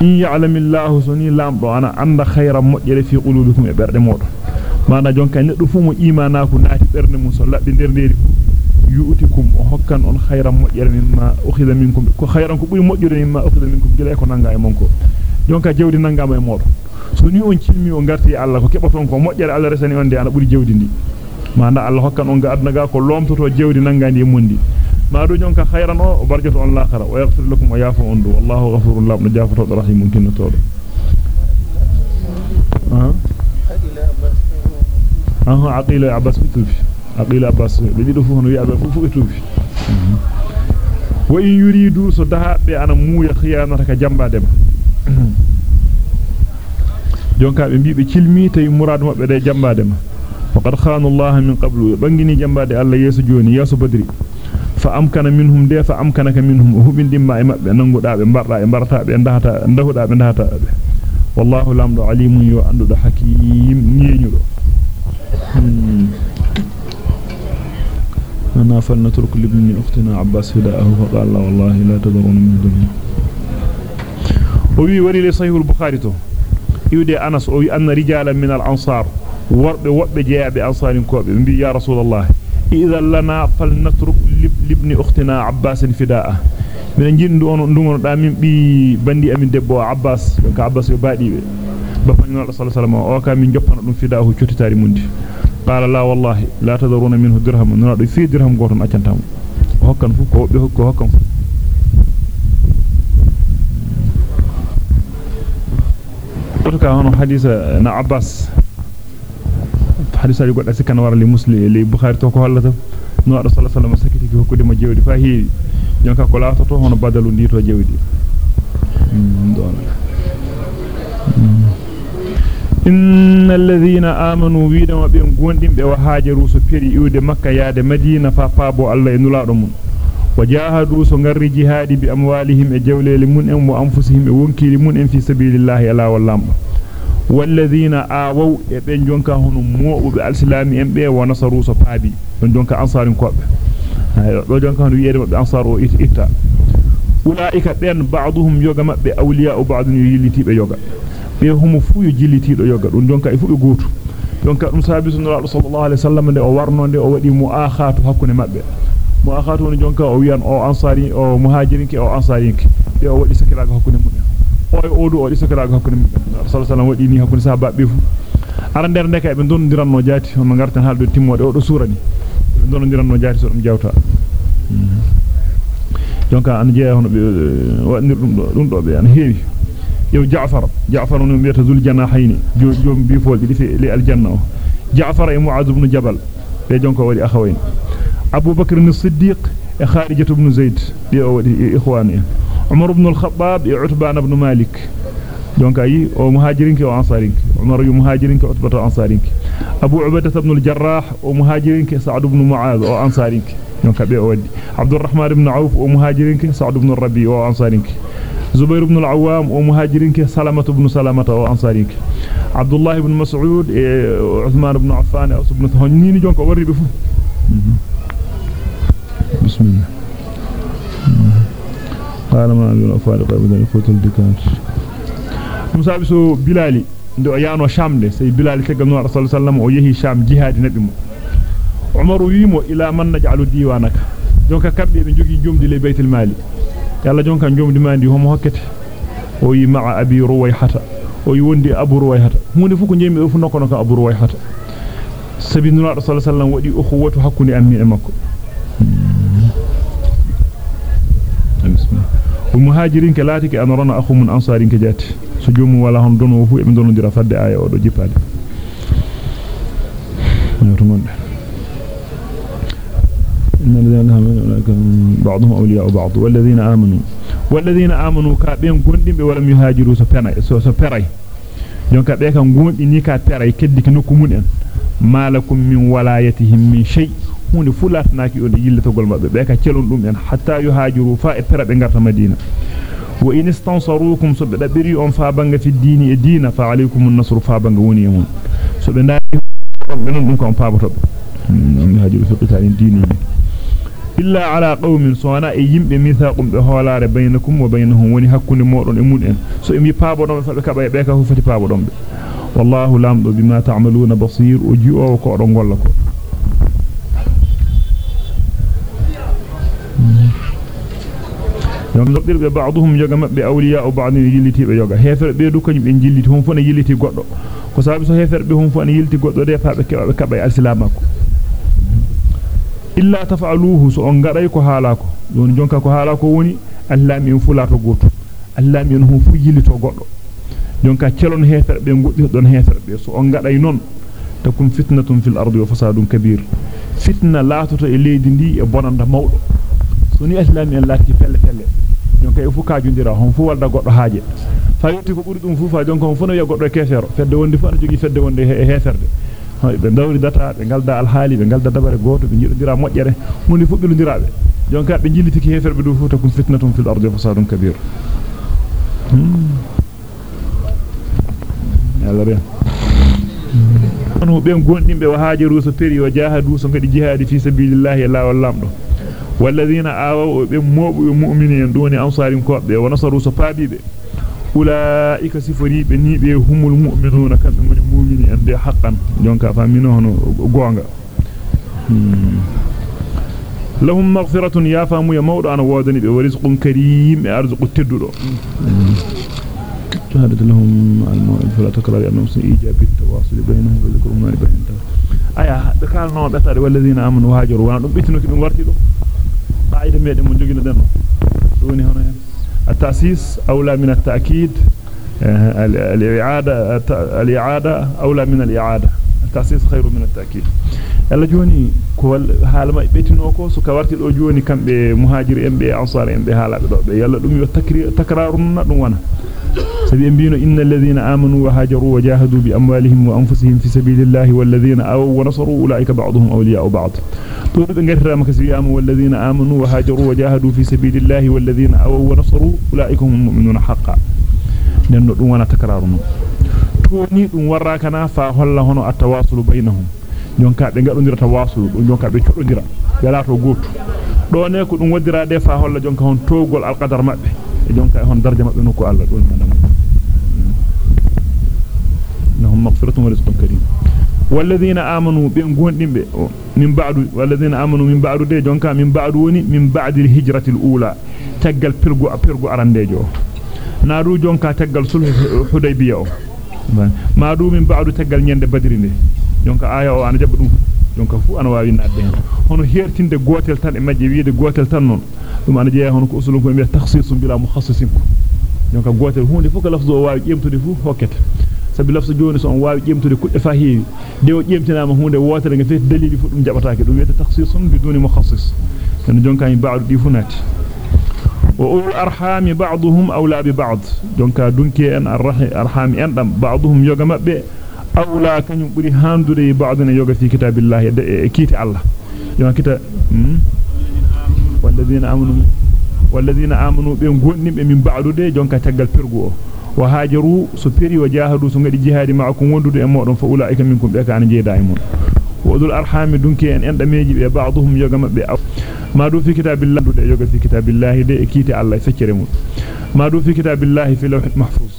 إن يعلم الله سني لامد أنا عند خير مؤجر في قلوبكم إبرد موت. ما نجونك ندفوم إيماناكو ناتي برد مسلا بندر ديري yu'tikum o hokkan on khayran mojjere mimma ukhidha minkum ko khayran ko buri mojjere mimma ukhidha minkum gila ko nanga e monko jonka jewdi nanga e modo so ni on cilmi o garti Allah ko kebaton ko mojjere Allah resani on de ana buri jewdi ndi manda Allah hokkan on ga adna ga ko lomtoto jewdi nanga ndi mundi ma do jonka khayran o barjoto on laakhara wa yaghfir lakum wa yafu on do wallahu ghafurur rahim no jafato rahimun kinnoto do aha aqila abbas bitufi aqila abbas be dido fu hono wi'abe fu fu etubi wa in yuridu so dahabe ana muuya khiyanata ka jambade ma jonka be biibe cilmi tay murad mabbe de jambade ma faqad khana allah min qablu bangini jambade alla yeso joni yaso badri fa amkana minhum de fa amkanaka minhum hubindimma e mabbe nanguda be barda e barta be ndahata ndahuda be ndahata be wallahu lamdu alimun yo andudo hakim nyenyudo أنا فلنترك لابن أختنا عباس فداءه فقال والله لا تذرون منه وي وري لصحيح البخاري تو. يودي أنس أو أن رجالا من الأنصار ورب وب جاء بأنصار كوب يا رسول الله ائذن لنا فلنترك لابن أختنا عباس فداءه. من جند ndungono da min bi bandi amin debbo Abbas donc Abbas yo baadi be ba fanno صلى الله عليه وسلم o ka min joppana dum fidahu cotitari mundi قال لا والله لا تذرون منه درهم نراد في درهم غوتون اچانتام هوكان فو كو بي هوكو هوكان وتكا هونو حديث نا عباس. حديث علي غدا سكن ور لي مسلم لي بخاري تو كو هلتا نو صلى الله عليه وسلم سكتي كو كودي ما جيودي فا هي jonka ko laato hono badalu ndito jewdi don إن الذين آمنوا ويدا وبين غوندين بي وهاجروا سو بيري يود مكة ياد مدينة فافابو الله نولادو من وجاهدوا سو غري جهاد بأموالهم اجولل من ام وانفسهم وونكيل من في سبيل الله الا والله والذين آووا بين جونكا هنو مو بالاسلام ام بي ونصروا سو فابي بين جونكا انصارين كوبه do jonka hono wi'ede mabbe ansar o itta ulaika ben ba'dhum yoga mabbe awliya o ba'dun yillitibe yoga be humu fu yo jillitido yoga dum donka e fu be goto donka dum sahabi sallallahu alaihi wasallam de o warno de o wadi muakhatu hakune mabbe muakhatu woni jonka o wiyan o ansari o muhajirinke o ansarinke be o wadi sakiraga hakune mudden o e odu o wadi sakiraga hakune mudden sallallahu alaihi wasallam wadi ni hakune sahaba be fu arandere ndeka be dondiranno jati on ngartan haldo timmode o do surani dondiranno jati so dum jawta jonka an jeeya hono be wadir dum do dum do be an heewi yow Ja'far Ja'far no mbiata zul janahayni jom bi foldi di fi li aljanna o Ja'far e Mu'adh ibn Jabal be jonka wadi akhawayn E al-Khattab e Utba ibn Malik jonka yi o muhajirinki o ansarinki Umar yu muhajirinki Utba to ansarinki Abu Ubaidah ibn al-Jarrah o muhajirinki Sa'd ibn Mu'adh o ansarinki jonka be o wadi Abdurrahman ibn Auf o muhajirinki Sa'd ibn Rabi o ansarinki زبير بن العوام ومهاجرين سلامة بن سلامة وأنصارين عبد الله بن مسعود عثمان بن عفان أو بن ثهنين جونك وري بفو بسم الله قال ما أبي الأفارق أبدا إخوة الدكان مسابسو بلالي ndo yaano shamde sey bilal tegal no rasul sallam o yehi sham jihad nabi mo umaru wimo ila man naj'alu diwanaka donc kambe be jogi jomdi le baytul mali yalla jonka jomdi mandi homo hokkete o yi ma'a abi ruwayhata o yi wondi abu ruwayhata hunde fu ko jemi fu nokkono ka abu ruwayhata sabi nulaado sallallahu alaihi wasallam wadi ukhuwatu hakkunde ammi e makko ansarin ke jati so joomu wala hon dono fu e be donondira fadde aya o do jippade to gonde إن الذين آمنوا بعضهم أولياء بعض والذين آمنوا والذين آمنوا كابين غوندين ولم يهاجروا gondi ni ka peray keddi ke nokku mun en malakum min walayatihim min shay hunde fulatnaaki on yilletogol mabbe be ka celon dum en hatta yuhajiru fa e pera be garta madina wa in istansarukum so be dabiri on fa banga fi dini e dina fa alaykum an-nasr fa banga woni mun so be ndari be non dum ko on paaboto be yuhajiru fi qitalin dini illa ala qaumin sona e yimbe mithaqum be holare bainakum wa bainahum woni hakkunde modon e mun en so e mi paabodon fa be kaba be ka fu fati paabodon be wallahu lamdo bima ta'maluna basir o ji'o ko do golla ko donc nobdirbe ba'dhum yoga mabbe awliya o ba'dhin yilliti be yoga hefer be du kanyum be jilliti hon fu na yilliti goddo ko sabi so hefer be hon fu na yilliti goddo de fa be keba be kaba al-islamako illa taf'aluhu so on gaday ko halako don jonka ko halako woni allah mi fulato goto allah mi hu fu yilito goddo jonka celon hefer be goddi don hefer be so on gaday non takum fitnatun fil ardi wa fasadun kabir fitna latoto e leydi ndi e bonanda mawdo so ni islam en lati felle felle jonka e fu kaajundira hon fu walda goddo haaje fa yotti ko buri dum fu fa jonka hon fu no ya goddo kefero fedde wonde fu ana jogi fedde wonde e heferde be dawri data be galda alhaali be galda dabare goto be jidodira mojjere hunde fu bilodirabe jonka be jillitiki heferbe do fu takum fitnatun fil ardi fasadun kabir yalla be anu be gondimbe wa hajaru so peri wa jahadu so ngadi jihadi fi sabilillahi la wallamdo والذين آووا بمؤمنين دون أنصارهم كوابده ونصروا صفابيبه أولئك سفريب نيبه هم المؤمنون. كان من المؤمنين دي حقا. جونك فامينه قوانغا لهم مغفرة يافهم يمور أنا وادني ورزق كريم أرزق تدرو شهدت لهم المؤمن فلا تقرر أنهم سيجاب التواصل بينهم وذكر المال بينهم أيها دكال نوم أثار والذين آمنوا هاجروا وانوا بيتنوك من ورتدو قاعدة سوني هنا التأسيس أولى من التأكيد الإعادة الإعادة أولى من الإعادة. التأسيس خير من التأكيد. الا جوني كوال حالما بيتنو كو سو كوارتي جوني كامبي مهاجر ام بي أنصار ام بي حالا دو يلا دوم يو تكرار ندو وأنا سبي امبينو إن الذين آمنوا وهاجروا وجاهدوا بأموالهم وأنفسهم في سبيل الله والذين أو ونصروا أولئك بعضهم أولياء بعض. تورد غير رامك سبي امو والذين آمنوا وهاجروا وجاهدوا في سبيل الله والذين أو ونصروا أولئك هم المؤمنون حقا. لأنه نوانا وأنا تكرارنو nenno dum dum warra kana fa holla hono at-tawasul bainahum jonka be gadondira tawasul dum jonka be coddondira welato goto do ne ko dum waddira de fa holla jonka hon togol alqadar mabbe e jonka hon darja mabbe nokku Allah do manam lahum maghfiratun wa rizqun karim walladhina amanu be gondimbe min ba'du walladhina amanu min ba'du de jonka min ba'du woni min ba'di al-hijrati al-ula taggal pirgu pirgu arandejo naadu jonka taggal sulh hudaybiya o maadu min ba'du taggal nyande badri ne jonka aya o ana jabba dum jonka fu ana waawi nadde hen hono hertinde gotel tan e majje wiide gotel tan non dum ana jeeya hono ko usulun ko be takhsisun bila mukhassisin ko jonka gotel hunde fu ko lafzo o waawi jemtude fu hokkete sabi lafzo joni so on waawi jemtude kudde fa heewi de o jemtinama hunde wotere nga feeti dalili fu dum jabataake dum wiete takhsisun biduni mukhassis tan jonka mi ba'du di fu nati وأولو الأرحام بعضهم أولى ببعض. دونك دونكي أن الأرحام أندم بعضهم يوغا مبه أولى كان يبري هاندوري بعضنا يوغا في كتاب الله. كيت الله. يوم كتاب والذين آمنوا والذين آمنوا بهم غنم من بعد دي جونكا تغال بيرغو وهاجروا سبيري وجاهدوا سنغدي جهاد معكم وندود امودون فأولئك منكم بك ان جيدا وذو الارحام دونكي ان انداميجي be مبه ما دو في كتاب الله دو يوغا في كتاب الله دي كيتي الله فكري مون ما دو في كتاب الله في لوح محفوظ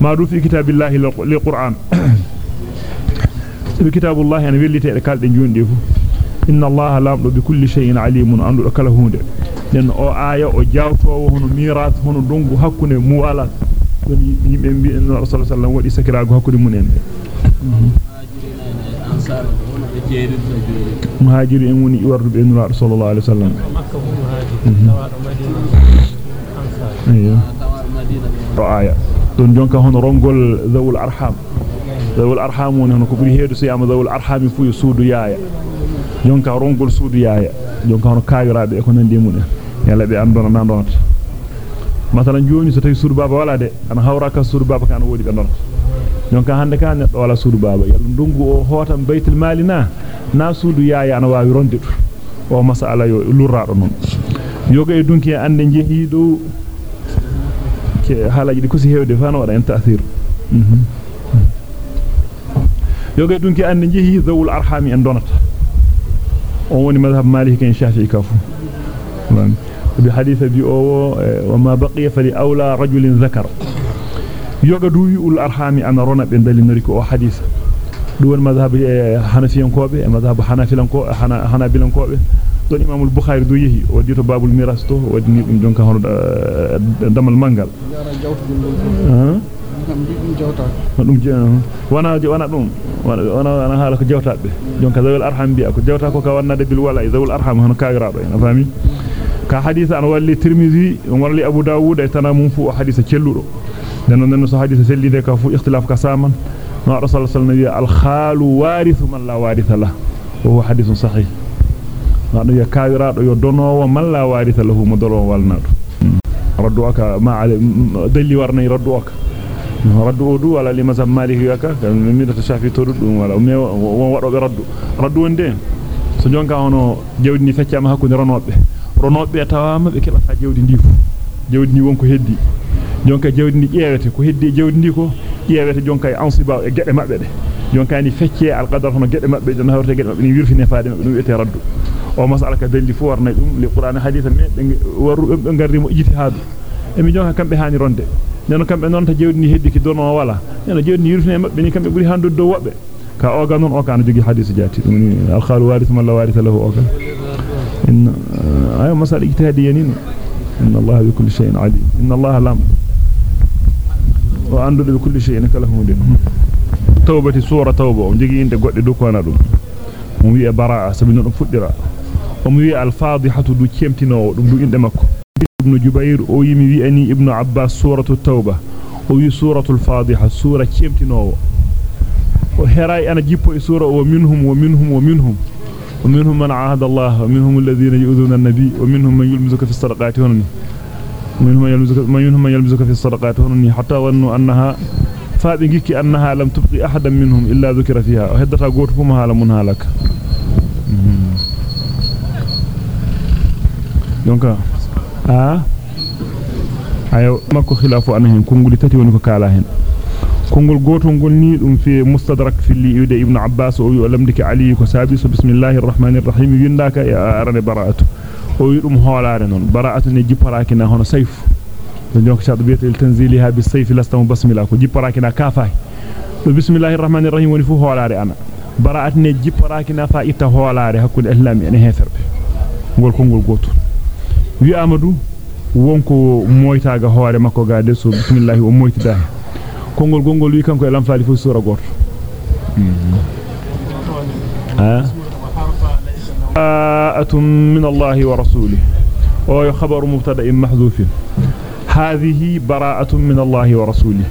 ما دو في كتاب الله للقران في كتاب الله ان ويليتي kalde jondi fu inna allaha lamdo bi kulli shay'in alimun andu kala hunde den o aya o jawtowo hono mirat hono dongu hakkunde muwalat don yimbe bi en rasul sallallahu alaihi wasallam wadi sakiraago hakkunde munen muhajiru en woni wardube en rasul sallallahu alaihi wasallam do aya don jonka hono rongol zawul arham zawul arham woni hono ko buri heedu so yama zawul arham fu suudu yaaya jonka rongol suudu yaaya jonka hono kaayiraabe e ko nandi mun yalla be andona nan donata masalan joni so tawi suudu baba wala de ana hawra ka suudu baba kan wodi be donata jonka hande kan neddo wala suudu baba yalla ndungu o hotam baytul malina na suudu yaaya ana waawi ronde o masala yo lurraado non yoga e dunki ande jehi do ke halaji di ko si hewde fa no wada en ta'thir yoga e dunki ande jehi zawul arhami en donata on woni madhhab maliki en shafi'i kafu بحديث بي أو وما بقي فلأولى رجل ذكر yoga du wi'ul arhami ana rona be dalinori ko o hadith duwon madhhab hanafiyan kobe e madhhab hanafilan ko hanabilan kobe don imamul bukhari do yehi o dito babul miras to wadni dum jonka hono damal mangal dum wana wana dum wana wana hala ko jawtabe ka ka hadith an walli tirmizi walli abu dawud e tanamum fu hadith celludo den non so hadith sellide ka fu ikhtilaf ka saman no rasul sallallahu alaihi al khalu warithu man la waritha la wa hadithun sahih no ya kawiraado yo donowo man la waritha lahu modolo walnado raddu aka ma dalli warnay raddu aka raddu odu wala li mazhab maliki yaka mi da shafi to dum wala me won wadobe raddu raddu wonde so jonka hono jawdi ni feccama hakkunde ronobe ronobe tawama be kebata jawdi ndi fu jawdi ni wonko heddi jonka jawdi ni ƴeewete ko heddi jawdi ndi ko ƴeewete jonka e ansiba e gede mabbe de jonka ni fecce al qadar hono gede mabbe don hawrte gede mabbe ni wirfine faade mabbe dum wiete raddu o masala ka dalli fu warna dum li qur'an hadith me be waru be garrimo ijtihadu e mi jonka kambe hani ronde neno kambe non ta jawdi ni heddi ki dono wala neno jawdi ni wirfine mabbe ni kambe buri hando do wobbe ka oga non o kan jogi hadith jati dum ni al khalu warith man la warith lahu oga in ay masala ijtihadi yanin inna allaha bi kulli shay'in alim inna allaha on wi bara'a sabino dum fuddira on wi al fadihatu du cemtinowo dum du inde makko ibn jubair o yimi wi ani ibn abbas suratu tawba o wi suratul fadiha sura cemtinowo o heray ana jippo e sura o minhum wa minhum wa minhum ومنهم من عاهد الله ومنهم الذين يؤذون النبي ومنهم من يلمزك في الصدقات هنني منهم يلبزك منهم من في الصدقات. هنني حتى وأن أنها فادنجك أنها لم تبقي أحدا منهم إلا ذكر فيها. هدتها قوتكم هالا منها لك يونكا. ها أيو ماكو خلاف أنهم كنقول تاتي ونكو كالاهن. كنقول قوت ونقول ني في مستدرك في اللي يودي ابن عباس ويؤلم لك علي كسابيس بسم الله الرحمن الرحيم. يندك يا أرني براءته o wi dum hoolaare non bara'atu ne jipparaki na hono sayf do jonko chadu biete tanziliha bis sayf lasta basmila ko jipparaki na kafay do bismillahir rahmanir rahim woni fu hoolaare ana bara'at ne jipparaki na fa itta hoolaare hakkunde islami en heferbe gol kongol gotol wi amadou wonko moytaaga hoore makko gaade so bismillah o moytida kongol gongol wi kanko e lamfaali fu sura goto من الله ورسوله. وهو خبر مبتدأ محذوف. هذه براءة من الله ورسوله.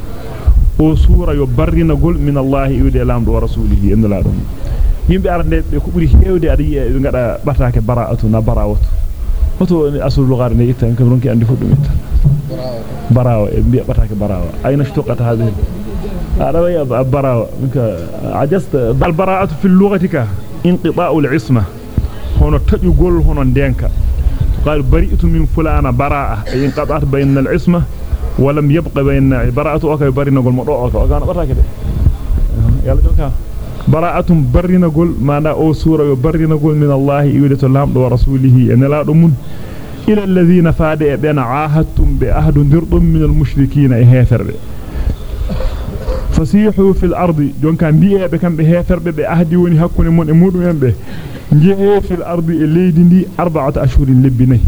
وصورة يبرن قول من الله يودي لام ورسوله. إن لا يمبي ارند بكوري هيودي ادي غدا باتاك براءة نا براوت هوتو اصل لغار ني تان كبرونكي اندي فودو ميت براوة باتاك براوة أين اشتقت هذه؟ براوة براوة عجزت بل براءة في اللغة انقطاع العصمة. هنا تجول هنا دينك قال بريئة من فلان براءة أي انقطعت بين العصمة ولم يبقى بين براءة أوكي برينا قول مطوع أوكي أنا برا كده يلا جوكا براءة برينا قول ما نا أو سورة برينا قول من الله يودة الله ورسوله إن لا دمون إلى الذين فادئ بين عاهدتم بأهد نرض من المشركين إهيثر fasihu fil ardi jonka bi'ebe kambe heferbe be ahdi woni hakkune mon e mudum embe jehe fil ardi e leydi ndi arba'ata ashhurin lebbinay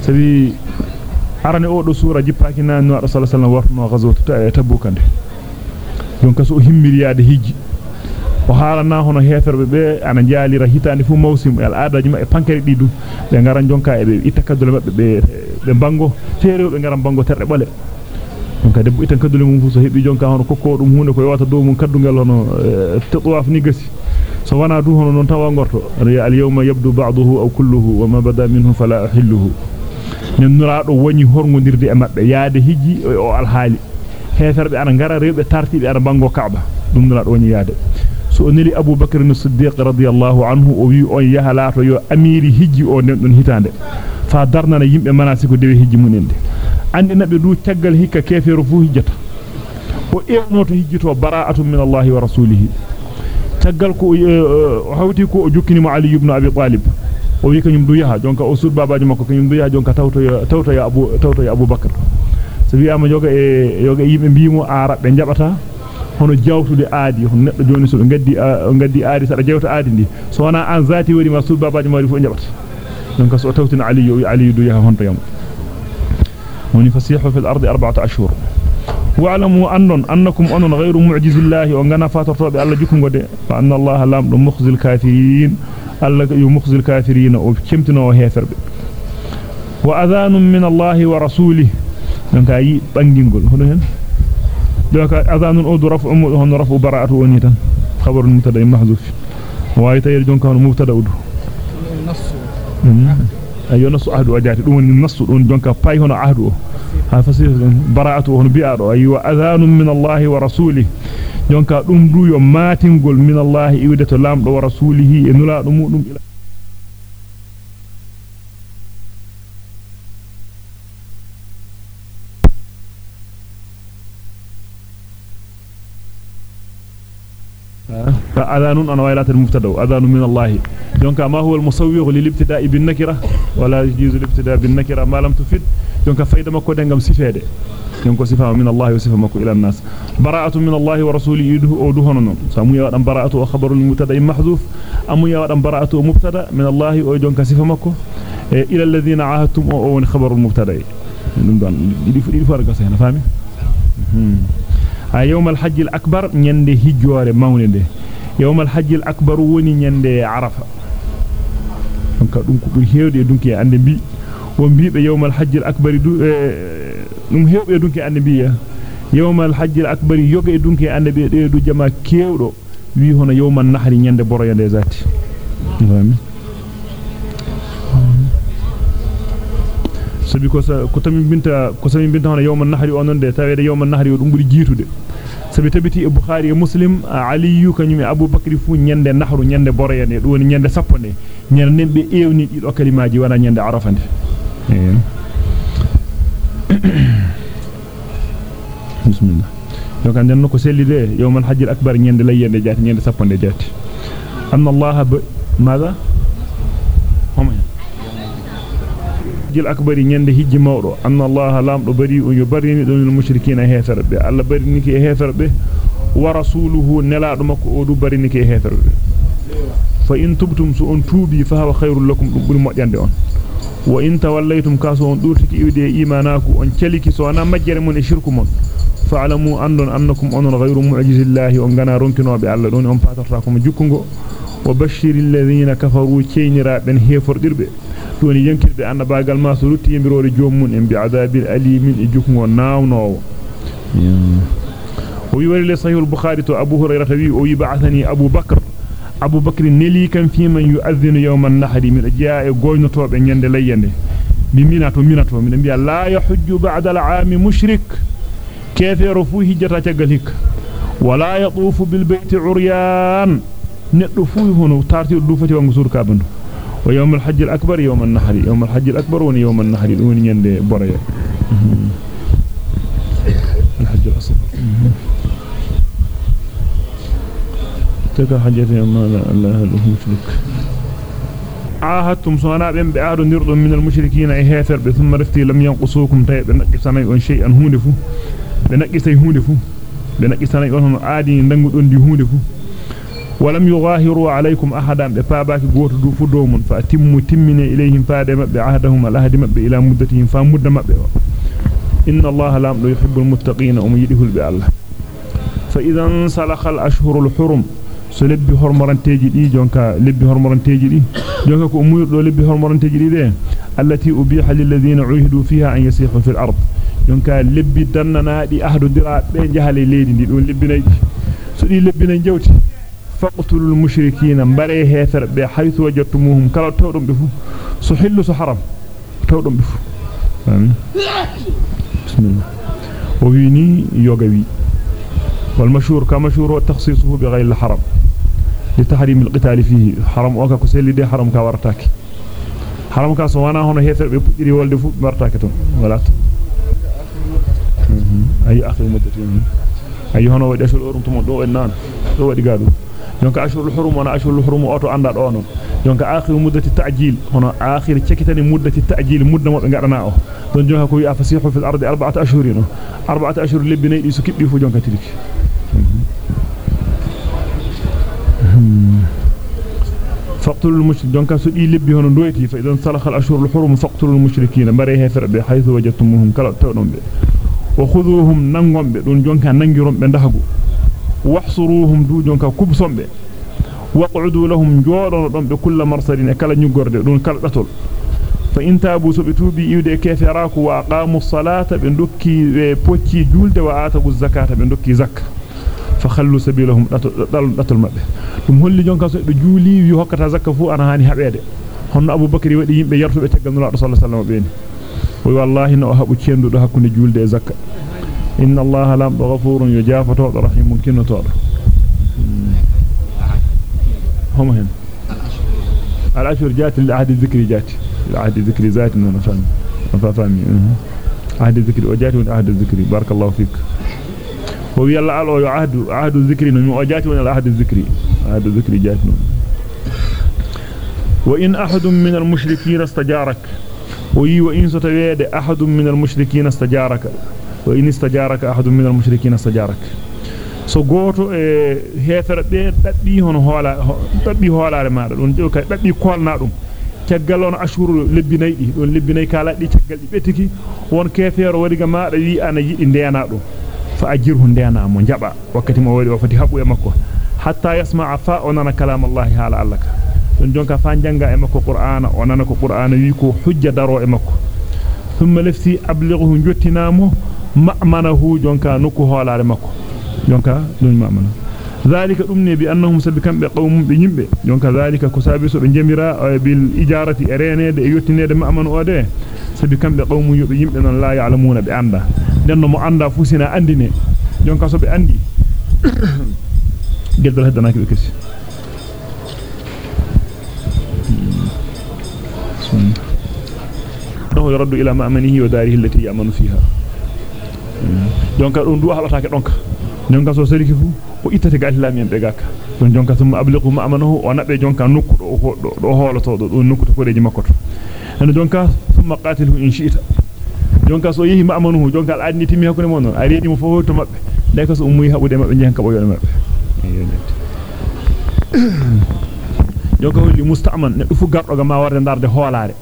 sabi arane o do sura jippaaki nan no sallallahu alaihi wasallam wartuno ghazwatu ta tabukande donc so himmiriyaade hijji o haalana hono heferbe be ana jaalira hitande fu mawsim al aadaji ma e pankere didu be ngaran jonka e be itta kadule mabbe be be bango terew be ngaran bango terde bole donc debbo itan kadule mum fu so hebi jonka hono kokko dum hunde ko yewata dow mum kaddugal hono tatwaf ni gasi so wana du hono non tawa ngorto al yawma yabdu ba'dahu aw kulluhu wa ma bada minhu fala ahilluhu nen nuraado woni horgondirde e mabbe yaade hijji o alhaali heferbe ana ngara rewbe tartibe ana bango kaaba dum nuraado woni yaade so neli abubakar as-siddiq radiyallahu anhu o wi on yahalaato yo amiri hijji o nen don hitande fa darnana yimbe manasiko dewe hijji munende andi nabe du taggal hikka kefeero fu hijjata o ewnoto hijjito bara'atun min Allah wa rasulihi taggal ko hawti ko o jukkini mo Ali ibn Abi Talib o wi kanyum du yaha jonka o sur babaji makko kanyum du yaha jonka tawto tawto ya Abu tawto ya Abubakar so wi ama yoga e yoga yimbe biimo ara be jabata hono jawtude aadi hono neddo joni so be gaddi gaddi aadi sada jawta aadi ndi so wana an zati wari ma sur babaji mari fu jabata donc so tawtina Ali Ali du yaha honto yam ونفسيح في الأرض أربعة أشهر. واعلموا أنن أنكم أنن غير معجز الله وأننا فاتر طلب الله جيكم قد فأن الله لم مخز الكافرين الله يمخز الكافرين. وكمتنا وهي فرب وأذان من الله ورسوله. لنك أي بانجين قل هنا هنا. لنك أذان أود رفع هن رفع براءة ونيتا خبر المتدين محذوف. وآيتا يرجون كانوا مبتدأ نصوا ayo nasu ahdu ajati dum woni nasu don jonka pay hono ahdu ha fasir bara'atu hono bi'ado wa adhanun min Allah wa rasulih jonka dum du yo matingol min Allah iwde to lamdo wa rasulihi e nula dum mudum فأذان أنا ويلات المبتدأ. أذان من الله. دونك ما هو المسوغ للابتداء بالنكرة ولا يجوز الابتداء بالنكرة ما لم تفد؟ دونك فايدة مكو دنگم سفيدة. دونك صفة من الله وصفة مكو إلى الناس. براءة من الله ورسوله يده أو دهنن سامو يا ودان براءة وخبر المبتدا محذوف. أمو يا ودان براءة مبتدأ من الله أو دونك صفة مكو إلى الذين عاهدتم أو خبر المبتدأ. دون دون دي فرق سهنا فاهمي يوم الحج الأكبر نيندي هجوار ماونده يوم الحج الأكبر وني نيندي عرفة دونك دون ko buri heewde dunki ande bi won biibe yawmal hajj al akbar du dum heewbe dunki ande biya yawmal hajj al akbar yoga dunki ande be de du jama kewdo wi hono yawman nahri nyande boroyande zati sabi ko ko tamin binta ko tamin binta hono yawman nahri onon de tawede yawman nahri dum buri jiitude sabi tabiti e bukhari e muslim aliyu kanyum e abubakar fu nyande nahru nyande boroyande do woni nyande sapponde nyande nembe ewni dido kalimaaji wana nyande arafande bismillah donc anden ko selli de yawmal hajj al akbar nyande layende jati nyande sapponde jati anna allah ماذا هم jil akbari nyande hijji mawdo anna allah lamdo bari o yo barini don mushrikina heferbe alla barini ke heferbe wa rasuluhu nelado makko o du barini ke heferbe fa in tubtum su on tuubi fa huwa khairul lakum dum buri modjande on wa in tawallaytum kaso on durtiki iwde imanaku on caliki so na majjere mon e shirku mon fa'lamu andon annakum onon ghayru mu'jizillahi on gana ronkinobe alla don on patorta ko mo jukkungo wa bashiril ladhina kafaru chaynira ben hefordirbe توني ينكر بأن باقل ما سلطي يمرور جومون إن بعذاب الأليم من إجوكم وناونو ويوري لصيح البخاري تو أبو هريرة ويبعثني أبو بكر. أبو بكر نلي كان في من يؤذن يوم النحر من أجياء قوين طوب أن يند لين بمينات ومينات ومين بي لا يحج بعد العام مشرك. كيف يرفوه جرى تقلك ولا يطوف بالبيت عريان. نطفوه هنا. وطارتي ودوفتي وانقصور كابنه. Yawm al-hajj al-akbar yawm an-nahr yawm al-hajj al-akbar wa yawm an-nahr dum nyande boraya al-hajj al-asghar تلك حجة ما الله المشرك عاهدتم صنع بهم بأهد نرد من المشركين إهاثر ثم رفتي لم ينقصوكم تيب بنقصنا يقول شيئا هونفو. بنقصي هونفو. بنقصنا هم عادي ندنقل أندي هونفو ولم يغاهروا عليكم أحدا بباباك غوتو دو فدو فأتموا فاتيمو إليهم فادم بعهدهم الاهدم إلى مدتهم فمدم إن الله لا يحب المتقين اميده بالله. فإذا انسلخ الأشهر الحرم سلبي هرمرانتيجي دي جونكا لبي هرمرانتيجي دي. جونكا كو امور دو لبي هرمرانتيجي دي دي. التي أبيح للذين عهدوا فيها أن يسيحوا في الأرض. جونكا لبي دننا دي أهدو ديرا بين جهالي ليدي دي دون لبي ناي سو دي لبي ناي faqtulul mushrikeena bare hefer be haythu wajadtumuhum kala tawdum be fu so hillu so haram tawdum be fu amin bismillah o wini yoga wi والمشهور كمشهور تخصيصه بغير الحرم. لتحريم القتال فيه. حرم أوكا كسلي دي حرم كا ورتاكي. حرم كا سوانا هنا هيفر بي بوديري ولد فو ورتاكي تون ولا أي اخر مدة أي هنا ودي أشهر الحرم تمو. دو نان. دو ودي غادو donc ashurul hurum wana ashurul hurum auto anda do non donc akhir muddati ta'jil hono akhir cekitani muddati ta'jil mudda mo be ngadana o don jonka ko ya fasihu fil ardi arba'ata ashhurin arba'ata ashhur libbinay di su kibbi fu jonka tiliki فاقتلوا المشركين دونك سو دي لبي إذا انسلخ الأشهر الحرم فاقتلوا المشركين bare heferbe حيث وجدتموهم kala tawdum be وخذوهم nangombe don jonka nangirombe ndahagu واحصروهم دوجون كوب سومبي واقعدوا لهم جودون دون كل مرصد كلا نيغورد دون كلا داتول فان تابوا سبتو بي يودي كيفراك واقاموا الصلاه بندوكي بوتشي جولده واتوا الزكاه بندوكي زك فخلوا سبيلهم داتول داتول مبه دوم هولي جون كاسو دو جولي وي هوكتا زكا فو أنا هاني حبيده هون ابو بكر ودي يمبه يرتو بتغال نلا رسول الله صلى الله عليه وسلم بين وي والله نو هابو تشندو دو حكوني جولده زكا inna allaha lam ghafurun yujafato rahimun kinto هم هنا الأشهر جات العهد الذكري جات. العهد الذكري ذات فاهم أنا فاهم عهد الذكري وجات العهد الذكري بارك الله فيك. هو يلا على عهد عهد الذكري نمي وجات ولا العهد الذكري عهد الذكري جات وإن أحد من المشركين استجارك. وي وإن ستويد أحد من المشركين استجارك. وإن استجارك أحد من المشركين استجارك so goto e hefere be daddi hono hola daddi holare maada don jew kay daddi kolna dum caggal on ashuru lebbinaydi don lebbinay kala di caggal di betiki won kefeero wadi ga maada wi ana yidi ndena dum fa ajirhu ndena mo jaba wakati mo wadi o fati habu e makko hatta yasma'a fa onana kalam allah hala allaka don jonka fa janga e makko qur'ana onana ko qur'ana wi ko hujja daro e makko thumma lafsi ablighu jottinamo ma'manahu jonka nuku holare makko jonka dum mamana zalika dumne bi annahum sabikambe qawmum be yimbe jonka zalika ko sabiso be jamira bil ijarati renede e yottinede ma'man ode sabikambe qawmum yobe yimbe non la ya'lamuna be anda denno mo anda fusina andine jonka so be andi geddal hadanaki be kessi انه يرد إلى مأمنه وداره التي يأمن فيها jonka dum du halataake donka jonka so sariki fu o ittata ga islamiyen be gaka don jonka summa abliqu ma'manahu wa nabe jonka nokku do do do holoto do do nokku to koreji makko to en jonka summa qatilhu in shi'ta jonka so yehi ma'manuhu jonka al adni timi hakune mon non a reedi mo fofo to mabbe de ko so ummi habude mabbe jehen ka boyone mabbe jonka holli musta'man ne fu gardo ga ma warde darde holare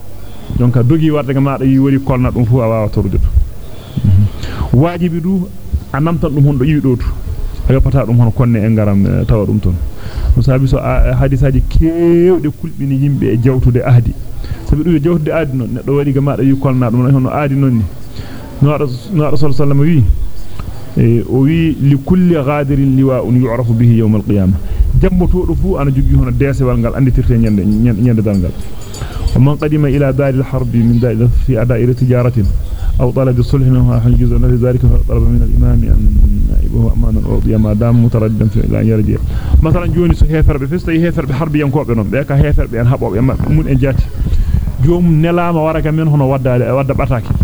jonka dogi warde ga ma do yi wori kolna dum fu a wawa torjudo wajibi du a namtan dum hondo yiwi dotu a yoppata dum hono konne en garam tawa dum ton no sabi so hadisaji kewde kulbini yimbe e jawtude ahdi sabi dum jawtude ahdi non neddo wadi ga maada yi kolna dum hono ahdi non ni no wada sallallahu alaihi wasallam wi e o wi li kulli ghadirin liwa'un yu'rafu bihi yawm al-qiyamah jamboto fu ana jogi hono desewal ngal anditirte nyande nyande dalgal ومن قدم إلى دار الحرب من دار في أداء تجارة أو طلب صلح حجز في ذلك طلب من الإمام أن نائبه أمانا أوضي ما دام مترددا في أن يرجع. مثلا جوني سو هيفر بفست هيفر بحرب ينكوب نون بيكا هيفر بأن هبوا من إنجات جوم نلام ورك من هنا ودا ودا باتاكي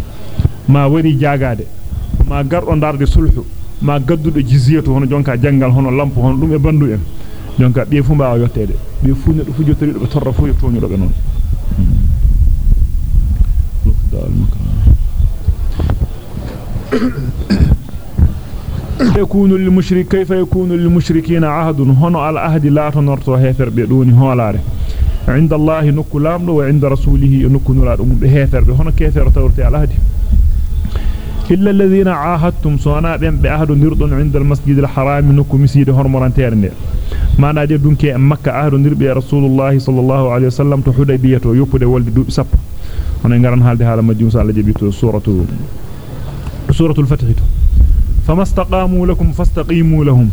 ما وري جاغاده ما غاردو darde sulhu ma gaddudo jiziyatu hono jonka jangal hono lampo hono dum e bandu en jonka be fu mbaawa yottede be fu ne do fu jottori do torra fu yottoñu do be non يكون للمشرك كيف يكون للمشركين عهد هنا على عهد لا تنرتو هيفر بدون هولاره عند الله نكو لامدو وعند رسوله نكو نرا دum be heferbe hono kefere tawrti ala hadi illa alladhina ahadtum sona ben be ahadu nirdon inda almasjid alharam nukku miside hormorantere ne mana de dunke e makka ahadu nirbe rasulullah sallallahu alaihi wasallam to hudaybiyah to yoppude wolde dubi sappo hono ngaran halde hala majjum sa سورة الفتح. فما استقاموا لكم فاستقيموا لهم.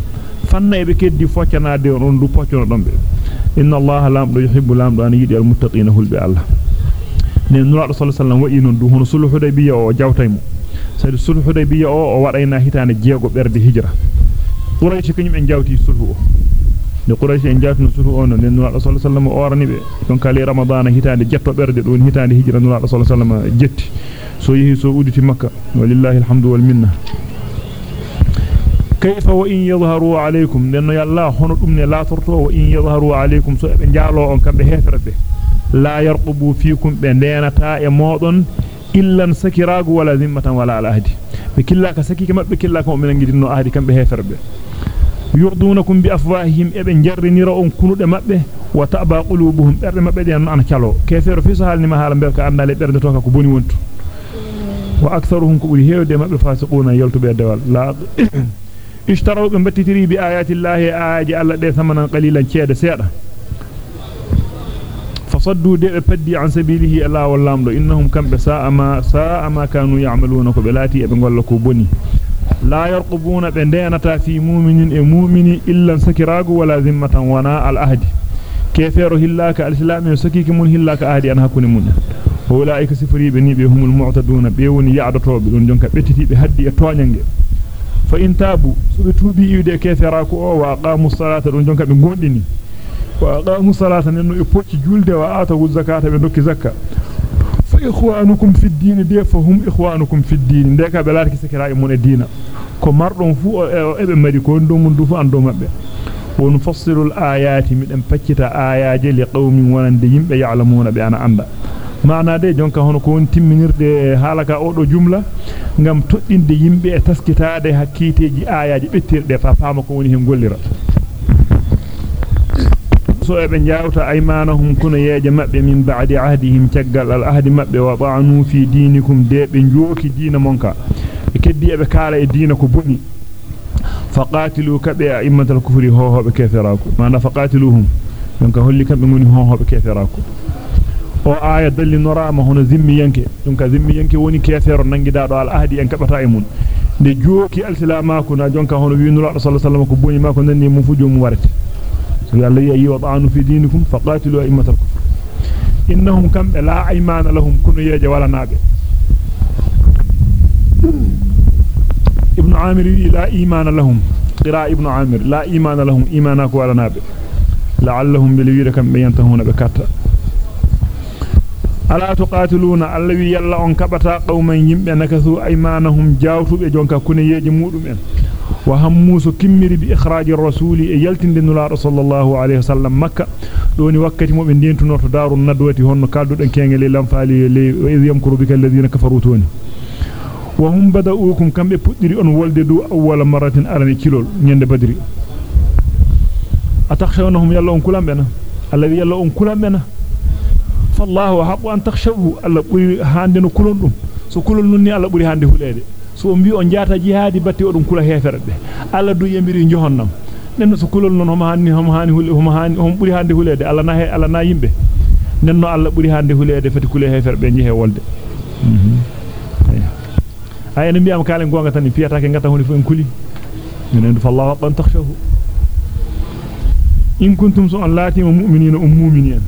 فنئ بكد دي فوتنا دي روندو فوتنا دمبي إن الله لام يحب لام دان يدي المتقين هل بالله ني نورا صلى الله عليه وسلم وينو دو هو صلح حديبيا أو جاوتيمو سيد صلح حديبيا أو وداينا هيتان جيغو بردي هجرة. قريش كنيم إن جاوتي صلحو. Hijra quraish en jawti sulhu o ne quraish en jawti sulhu o no nen nura sallallahu alaihi wasallam orani be don kali ramadan hitande jetto berde don hitande hijra nura sallallahu alaihi wasallam jetti so yihi so uditi makka walillahi alhamdu wal minna كيف وإن يظهروا عليكم لأنه يالله هنا أمني لا ترتوا وإن يظهروا عليكم سوء بنجالوا أنكم بهفر به لا يرقبوا فيكم بندينتا يموضن illan sakiragu wala zimmatan wala al ahdi be killa ka sakiki mabbe killa ko men ngidinno ahdi kambe heferbe yurdunakum bi afwahihim e be jarrinira on kunude mabbe wa ta'ba qulubuhum berde mabbe den an calo kefero fi sahal ni ma hala bel ka andale berde to ka ko boni wontu wa aktharuhum ko buri hewde mabbe fasiquna yaltube dewal la ishtaraw be battitiri bi ayati llahi aaji alla de samanan qalilan ceede seeda فصدوا دي بدي عن سبيله الله واللامدو إنهم كم بساء ما ساء ما كانوا يعملون كبلاتي أبن لكو بني لا يرقبون بندينة في مؤمن مؤمن إلا سكراغ ولا ذمة ونا الأهد كيف يروه الله كالإسلام يسكيك من هلاك أهد أنها كن من أولئك سفري بني بهم المعتدون بيون يعدتو بدون جنك بتتي بهدي أتوانينج. فإن تابوا سبتوبي يودي كيف يراكو وأقاموا الصلاة دون جنك بنقودني وأقاموا صلاة ننو إبوكي جولد وآتوا الزكاة بنوك زكاة. فإخوانكم في الدين دي فهم إخوانكم في الدين. ديكا بلارك سكراء من الدين. كمارون فو إبن مريكون دومون دوفو أن دوم أبي ونفصل الآيات من أنفكت آيات لقوم ونند يمب يعلمون بأنا عند معنى دي جونكا هنو كون تمنيرde halaka odo jumla ngam toddinde yimbe e taskitaade hakkiteji aayaji bettirde fa faama ko woni hen gollira so e be jawta aymanahum kuna yeje mabbe min ba'di ahdihim taggal al ahdi mabbe wa ba'nu fi dinikum de be njoki dina monka e keddi e be kala e dina ko boni faqatilu kabe a'immatal kufri ho ho be kafiraku mana faqatiluhum donc holli kambe ngoni ho ho be kafiraku o aya dalli norama hono zimmi yanke donc zimmi yanke woni kafiro nangida do al ahdi en kabata e mun de joki al silamaku na jonka hono wi nura sallallahu alaihi wasallam ko boni mako nanni mu fujo mu warate يالله يي وضعنوا في دينكم فقاتلوا أئمة الكفر. إنهم كم؟ لا أيمان لهم كن يجي ولا نابع ابن عامر لا إيمان لهم. قراء ابن عامر لا إيمان لهم إيمانك ولا نابع لعلهم بلوير كم ينتهون تقاتلون؟ الذي يلا أن كبتا قوما يمبئ نكثوا أيمانهم جاوتوا بجونك كن يجي مؤمن وهموس كمري بإخراج الرسول يلتن لنلا صلى الله عليه وسلم مكة. دوني وقت مؤمن دينتو نوت دار الندوة هن كالدو دن كينغ لنفالي وإذ يمكر بك الذين كفروا وهم بدأوكم كم بپدري أن ولددوا أول مرة أرني كيلول نيند بدري. أتخشونهم يلا أن كلام بنا؟ الذي يلا أن كلام بنا. فالله حق أن تخشوه. بوري هاندن كلون دم. سو كلون نوني ألا بوري هاندي هلede so mbi on jaata jihadi batti odum kula heferbe alla du yembiri johonnam nenno so kulol non homo hanni homo hani hule homo hani homo buri hande hulede alla na he alla na yimbe nenno alla buri hande hulede fati kula heferbe jehe wolde ay en mbiam kalen gonga tan piyata ke ngata honi fu en kuli minen fa Allah ban takhshahu in kuntum so an laati mu'minina um mu'minin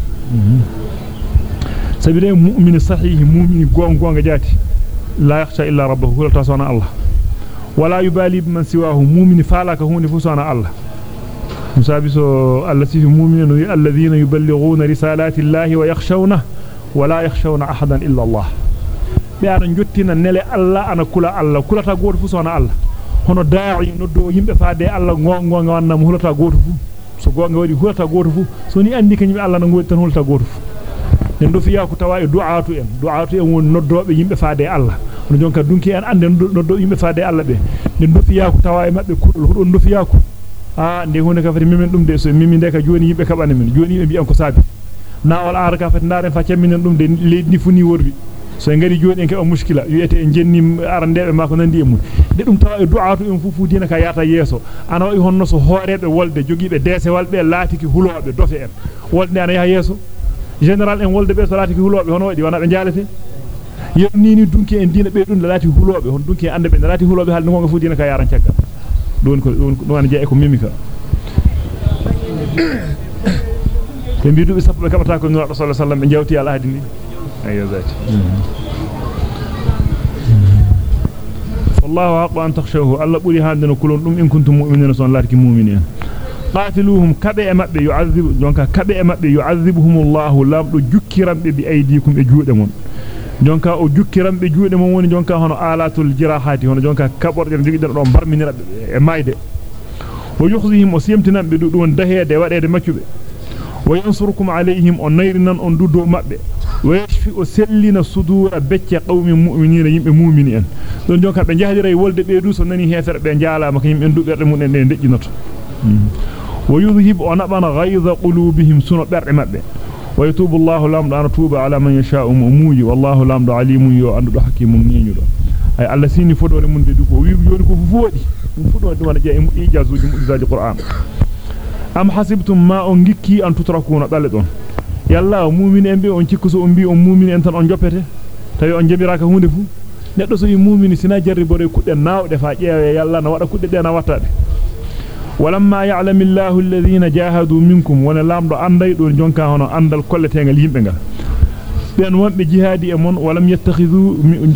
sabire mu'min sahih mu'min gonga gonga jati لا يخشى إلا ربه. كل تصنع الله. ولا يبالي بمن سواه. مؤمن فالك هون فسنا الله. مسابس التي في مؤمنين الذين يبلغون رسالات الله ويخشونه ولا يخشون أحدا إلا الله. بأن جتنا نلي الله أنا كل الله. كل تقول فسنا الله. hono daa'i noddo yimbe faade Allah gongo ngonna mo hulata goto fu so gonga wadi hulata goto fu so ni andi kanyum Allah na ngodi tan hulata goto fu den do fiya ko tawa e du'atu en du'atu en won noddobe yimbe faade Allah no jonka dunki en ande no do yimbe faade alla be ne dofiya ko tawa e mabbe kudol hudon dofiya ko ah nde hunde ka fati mimin dum de so mimi de ka joni yimbe kabane min joni be bi'an ko sabi na wal ar ka fati ndaren fa camminen dum de leedni funi worbi so en ngari joni en keba muskila wiete en jenni arandebe ma ko nandi e mun de dum tawa e du'atu en fufu dina ka yata yeso ana o honno so hoorebe wolde jogibe dese walbe laatiki hulobe dofe en wolde ana yaha yeso general en wolde be so laatiki hulobe hono wadi wana be jaalete yonni ni dunki en dina be dum laati hulobe hon dunki ande be laati hulobe hal ngo fu dina ka yaran ciaga don ko don ko wana jey ko mimika be bidu be sappo be kabata ko nura sallallahu alaihi wasallam be jawti al ahdi ni ayo zati والله حق أن تخشوه الله بوري هاندنا كلون دم إن كنتم مؤمنين صلى الله مؤمنين قاتلوهم كبئ مبئ يعذب جونكا كبئ مبئ يعذبهم الله لام دو جكرم بأيديكم بجودمون jonka o jukkirambe juude mum woni jonka hono alatul jirahati hono jonka kaborde jogidder do barminira e mayde o yukhzihim o siyamtinambe du don dahede wadede maccube wa yansurukum alayhim on nayrinan on duddo mabbe wa yashfi o sellina sudura becce qawmin mu'minina yimbe mu'mini en don jonka be jahdira e wolde be du so nani hefere be jaalama ko yimbe duberde mun en de dejjinoto yudhhib onabana ghayza qulubihim suno berde mabbe ويتوب الله لام دان توبا على من يشاء موجي والله لام عليم يو اندو حكيم نينيدو اي الله سيني fudode wana je ijazuji mu'jizaji qur'an am hasibtum ma on gikki an tutrakuna dale don yalla mu'min en be on cikku so on bi on mu'min en tan on joppete tawi on jabiraka hunde fu neddo so yi mu'min sina jarri bore kudde nawde fa jeewe yalla na wada kudde de na wattade ولما يعلم الله الذين جاهدوا منكم وأنا لامدو انداي دون جونكا هونو اندال كولتيغال ييمبغال بن وون بي جهادي امون ولم يتخذوا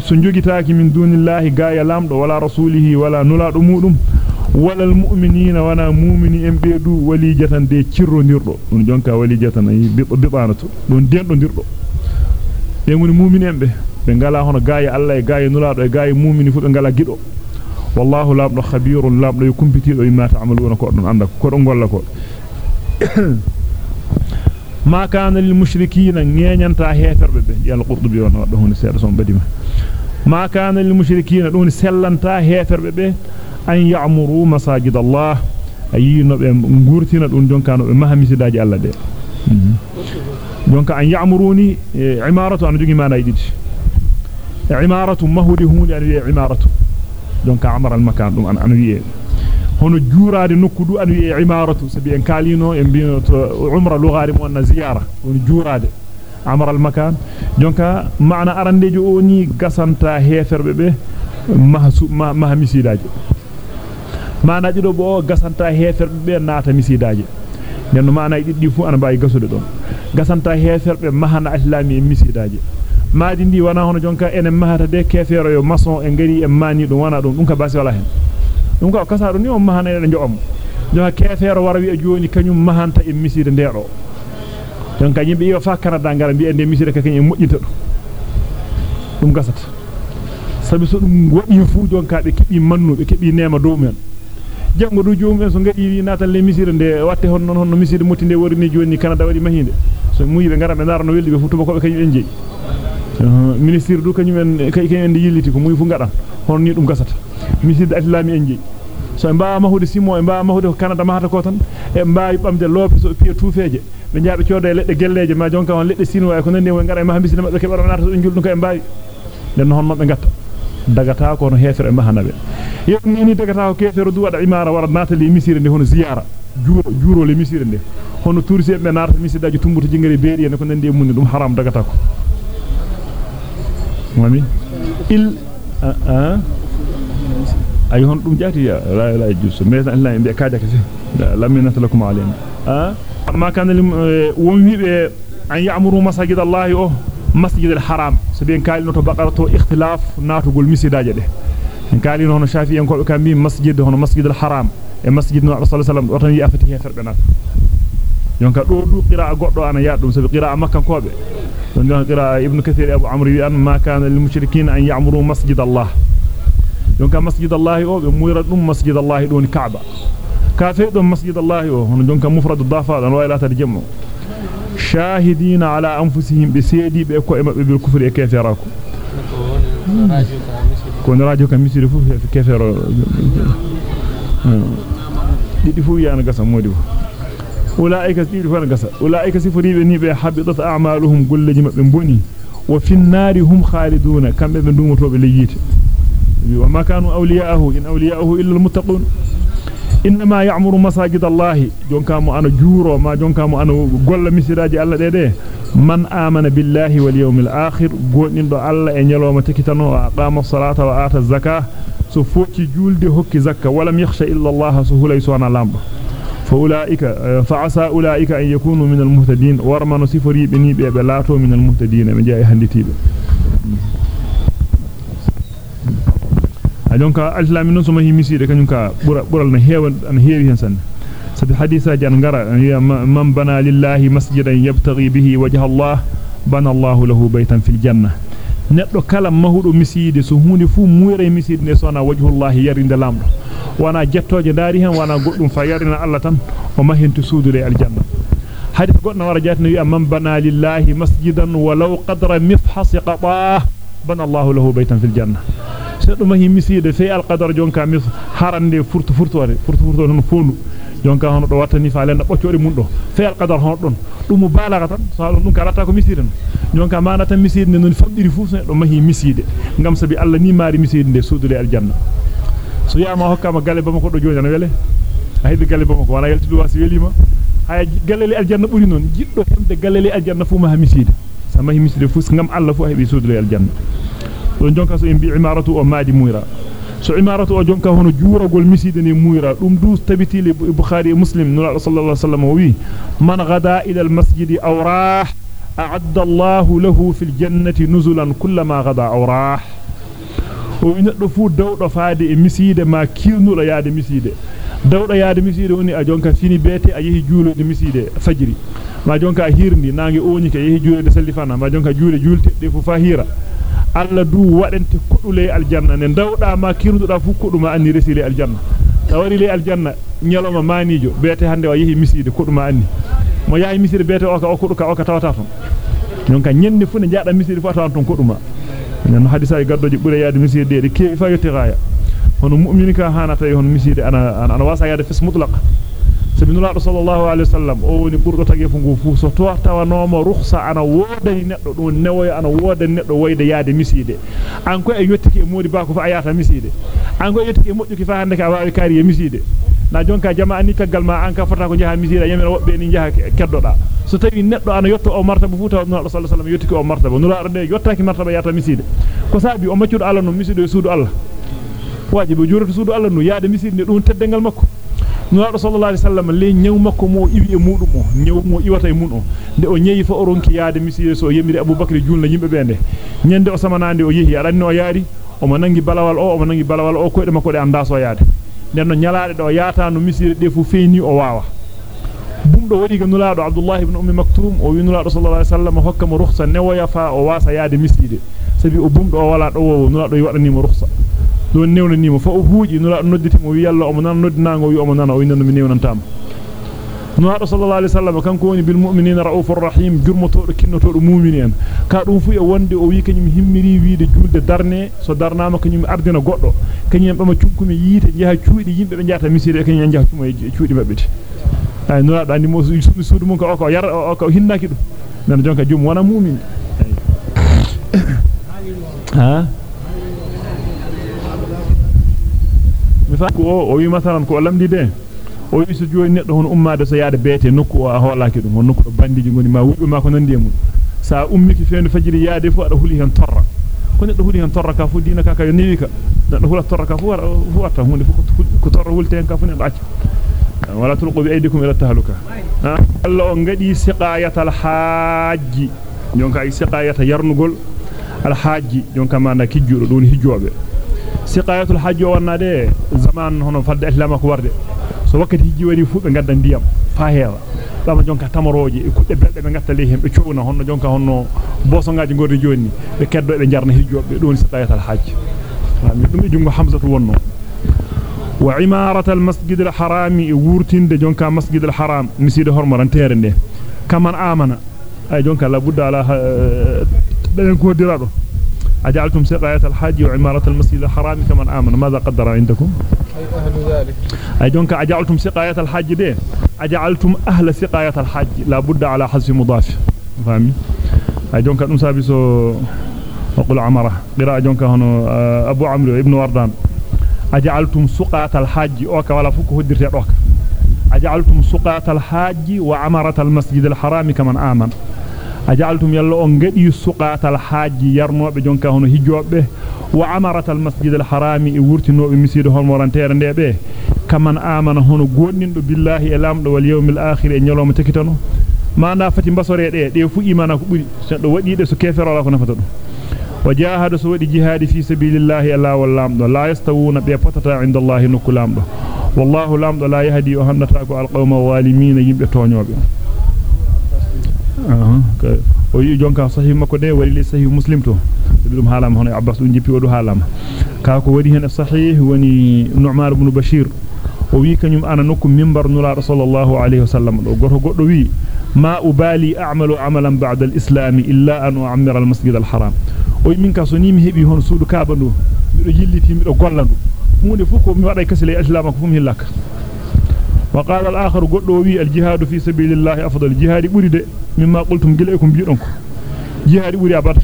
سنجوغيتاكي من دون الله غايا لامدو ولا رسوله ولا نولا دومودوم ولا المؤمنين وأنا مؤمني ام بي دو ولي جاتان دي تشيرو نيردو دون جونكا ولي جاتان بيبانتو دون ديندو نيردو بي مؤمني ام بي بي غالا هونو غايا الله غايا نولا دو غايا مؤمني فوبي غالا غيدو والله لا ابن خبير لا ابن يكمبتي دو ما تعملون كو دون عندك. كو دون غولا كو ما كان للمشركين نينانتا هيفربه به يال قرطبي ونا ودو هون سير سون بديما ما كان للمشركين دون سلانتا هيفربه به أن يعمروا مساجد الله. ayi no be ngurtina dum jonka no be mahamisidaaji Allah de jonka an ya'muruni imaratu an jogi mana yidi imaratu mahudi hunde an imaratu donc amara al makan dum an wiye hono juuraade nokku du an wiye imaratu sabi en kalino en to umra lughari mo na ziyara hono juuraade amara al makan jonka maana arandejo oni gasanta heferbe be mahsu maha misidaaje maana dido bo gasanta heferbe be naata misidaaje nenno maana diddi fu an bayi gasude don gasanta heferbe mahana islami e misidaaje maadi ndi wana hono jonka enen mahata de kefero yo maçon e ngari e mani dum wana dum dum ka basi wala hen dum ka kasa do ni on mahana e jobam jonka kefero wara wi e joni kanyum mahanta e miside ndeedo jonka yimbe yo fa Canada ngara bi ende miside ka kanyum mojjinta dum dum gasata sabi so dum wadi fu jonka be kebi mannu be kebi nema dow men jango du joom en so ngadi wi natal le miside nde watte hon non hon miside motinde wori joni Canada wadi mahinde so muyibe ngara be darno weldi be fu tuba ko be kanyum en jeyi ministre du kanyum en kay kay en yilliti ko muy fu ngada hon ni dum gasata ministre islami en jeyi so en baa mahude simo en baa mahude ko canada mahata ko tan e mbaawi bamde loope so piya tuufeje be jaabe cooda ledde gelleje ma jonka on ledde sinwa ko nande won ngara e ma miside mabbe kebaro nata so juldum ko en mbaawi den hon mabbe gatta dagata ko no hefere mahanabe yoni ni dagata ko kefere du wada imara wara natali misire nde hono ziyara juuro juuro le misire nde hono tursi be narta misidaji tumbuto jingere beeri en ko nande e munni dum haram dagata ko mami il a ay hon dum jati ya la la mais Allah en be kaada kasi lamina lakum alayna a ma kana won wibe an ya'muru masajid Allah o masjid al haram so ben kalino to baqara to ikhtilaf natugol misidaaje de kalino hono shafi'en ko be kambi masjid hono masjid al haram e masjid no rasul sallallahu alaihi wasallam watan yi afati heferbe nat yonka do du qira'a goddo ana yaadum sabi qira'a makkan kobe don don qira'a ibn kathir abu amr wi an ma kana lil mushrikeen an ya'muru masjid allah yonka masjid allah o be muyra dum masjid allah don ka'ba ka fe dum masjid allah o hono jonka mufrad dafa dan wayla ta jemmo shahidina ala anfusihim bi seedi be ko e mabbe bil kufri e ko no radio kam misiri fu kefero didi fu yana gasa modi ulaika didi fu gasa ulaika sifuribe ni be habitat a'maluhum golleji mabbe boni wa fin nari hum khaliduna kambe be dumotobe leyite wa ma kanu awliya'ahu in awliya'ahu illa almuttaqun inma ya'muru masajid Allah jonka mo ana juuro ma jonka mo ana golla misiraaji Allah dede man amana billahi wal yawmil akhir gonindo Allah e nyaloma tekitano فأولئك آه، فعسى أولئك أن يكونوا من المهتدين. ورما نصفري بني بيبلاتو من المهتدين. من جاي هندتيب أجنك ألف لامن نصم هي مسيرة كنك برالنا هيوان أن هيوان هنسان سبي حديثة جانجارة من بنى لله مسجدا يبتغي به وجه الله بنى الله له بيتا في الجنة. نتلو كلام مهور مسيدي سهوني فو موري مسيدي سونا وجه الله يرين دلامنا wana jettoje daari hen wana goddum fa yarina Allah tan o mahintu suudude aljanna hadith goddo wara jatna wi man bana lillahi masjidan walau qadra mifhas qata bana Allah lahu baytan fil janna seddo mahi miside fe alqadar jonka mis harande furtu furtore furtu furtore non fondu jonka hono do wattani fa lenda boccode mun do fe alqadar hono don dum balaga tan so dum karata ko miside jonka manata miside non fabdiri fu seddo mahi miside ngam sabi Allah ni mari miside de sudude aljanna so yama hokkama galle bama ko do joni na wele a heddi galle bama ko wala yalti do wasi welima hay galle aljanna buri non jiddo hemde galle aljanna fu ma miside sama miside fu ngam Allah fu hebi sudude aljanna don jonka so en bi imaratu o maadi muira so imaratu o jonka hono juuragol miside ni muira dum du tabitili bukhari muslim nura sallallahu alaihi wasallam wi man gada ila al masjid aw rah a'adda Allah lahu fil jannati nuzulan kullama gada aw rah o neddo fu dawdo faade e miside ma kirnudo yaade miside dawdo yaade miside woni a jonka fini bete a yehi juulode miside fajiri ma jonka a hirndi nangi ooni ke yehi juulode sallifana ma jonka juule juulte de fu fa hira alla du wadante kudule aljanna ne dawda ma kirduda fu kuduma anni resile aljanna tawari le aljanna nyaloma manijo bete hande o yehi miside kuduma anni mo yahi miside bete o ka o kuduka o ka tawata ton non ka nyenne fu ne jaada miside fu tawan ton kuduma e hono mu'mini ka hanata e hono miside ana ana wasa yaade fis mutlaq sabinullah sallallahu alaihi wasallam o woni burdo tagi fu ngu fu so to tawanoma rukhsa ana wodani neddo don newoy ana wodani neddo wayde yaade miside an ko e yottiki e modi ba ko fa ayata miside an ko yottiki e modjuki fa hande ka waawi kari e miside na jonka jama'a ni taggal ma an ka fota ko jaha miside yamira wobbe ni jaha keddoda so tawi neddo ana yotto o martaba fu taw nullah sallallahu alaihi wasallam yottiki o martaba nullah arde yottaki martaba yata miside ko sabi o maccudo Allah no miside e suudu Allah wajibu juratu suudu Allah no yaade miside ne dum teddengal makko nulaado sallallahu alaihi wasallam le nyew makko mo iwi e mudum mo nyew mo iwata e mun o de o nyeyi fa oronki yaade misire so yemiri abubakar julna yimbe bende nyende o samanande o yehi adanni o yaari o mo balawal o o mo balawal o koyde makko de anda so yaade nenno nyalaade do yaata no misire de fu feeni o waawa bumdo wadi ga nulaado abdullah ibn ummi maktum o wi nulaado sallallahu alaihi wasallam hokka mo rukhsa newoya fa o wasa yaade miside sabi o bumdo o wala do wo nulaado wadani mo rukhsa don newnani mo fa o huuji nula nodditi mo wi yalla o mo nan noddinango wi o mo nana o inna mi newnantama نور صلى الله عليه وسلم كان كوني بالمؤمنين رؤوف الرحيم جرمتو كنتو المؤمنين كادو فيا وندي أو وي كنيم هيميري ويده جولد دارني سو دارناما كنيم أردنا غودو كنيم بما تشوكومي ييته جها تشودي ييمبه بن جاتا ميسيري كنيم نجا تشوماي تشودي مابيت أي نور داني مو سودو سودو مونكا اوكو يار اوكو هيناكي دو نان نعم، جونكا جوم وأنا مؤمن. ها؟ مثلا كو أو وي مثلا كو لامدي ده o wi so joni neddo hono ummade so yaade beete nokku o hoolaaki dum nokku do bandiji ngoni ma wubbe ma ko nandi e mun sa ummiki fendu fajiri yaade fu ada huli hen torra ko neddo huli hen torra ka fu dina ka ka newi ka neddo hula torra ka fu wara fu watta hunde fu ko torra hulte hen ka fu neddo acca wala tulqu bi aydikum ila tahluka Allah on ngadi siqayatal hajji jonka ay siqayata yarnugol al hajji jonka manda kijjudo don hijjobe siqayatul hajji wonnade zaman hono fadde islama ko warde so wakkati hijji wari fu be gadda ndiyam fa heewa bama jonka tamoroje e kudde belde be gatta le hen be ciowna honno jonka honno bosongaji gordi joni be keddo be jarna hijjobe don siqayatul hajji mi dum e jungo hamzatu wonno wa imaratal masjidil harami wurtinde jonka masjidil haram miside hormoran tere nde kaman amana ay jonka la budda ala ben ko dirado أجعلتم سقاية الحج وعمارة المسجد الحرام كمن آمن. ماذا قدر عندكم؟ أي أهل ذلك؟ أي دونك أجعلتم سقاية الحج دي أجعلتم أهل سقاية الحج لا بد على حذف مضاف. فاهمين أي دونك أدوم سابسو وقل عمرة قراءة دونك هنا آه، أبو عمرو ابن وردان. أجعلتم سقاية الحج أوكا ولا فك هدرت أوكا. أجعلتم سقاية الحج وعمرة المسجد الحرام كمن آمن. Ajaltum yalla on gadi suqatal haaji yarnobe jonka hono hijjobe wa amaratal masjidal harami e wurtinobe misido hon morantere ndebe kaman amana hono goddindo billahi e lamdo wal yawmil akhir e nyaloma tekitano manda fati basore de de fu imana ko buri seddo wadi de so kefero la ko nafata dum وجاهد سودي جهاد في سبيل الله الله واللامد لا يستوون بفتتا عند الله نكلامد والله لامد لا يهدي وهنتاكو القوم الظالمين يبه تونيوبه o yi jonka sahih makko de wari li sahih muslim to dum halama hono abbas dum jippi wadu halama ka ko wadi hen sahih woni nu'man ibn bashir o wi kanyum ana nokku minbar nula sallallahu alayhi wasallam do goto goddo wi ma ubali a'malu amalan ba'da al-islam illa an u'ammira al-masjid al-haram o min ka so ni mi hebi hono suudu kaaba do mido jilliti mido gollandu hunde fu ko mi wada kasile islam ko fum hillaka وقال الآخر قلوا وي الجهاد في سبيل الله أفضل. الجهاد بريد مما قلتم قلئكم بيرنكم جهاد بريد أبدا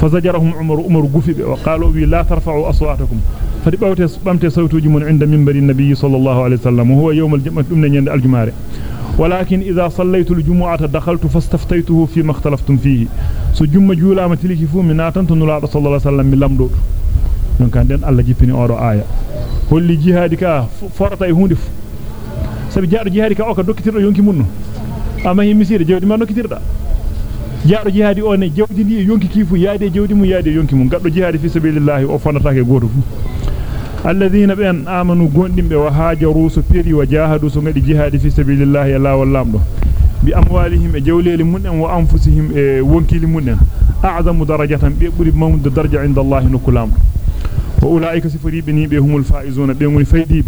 فزجرهم عمر عمر قفب وقالوا وي لا ترفعوا أصواتكم. فدبوت بمت صوتوجي من عند منبر النبي صلى الله عليه وسلم. وهو يوم الجمعة من الجمعة ولكن إذا صليت الجمعة دخلت فاستفتيته فيما اختلفتم فيه. سو جمع جولا متلك فو من ناتن تنلا صلى الله عليه وسلم من لمدو donc den Allah jippini oro aya holli jihadi ka forta e hunde fu sabi jaado jihadi ka o ka dokkitirdo yonki munno amma himisire jewdi ma dokkitirda jaado jihadi o ne jewdi ndi e yonki kifu yaade jewdi mu yaade yonki mun gaddo jihadi fi sabilillah o fonataake goto fu alladhina ben amanu gondimbe wa hajaru so peri wa jahadu so ngadi jihadi fi sabilillah la wallamdo bi amwalihim e jawleli munen wa anfusihim e wonkili munen a'zamu darajatan be buri mawd daraja inda allah nukulamdo وأولئك سفريبني بهم الفائزون بهم الفيديب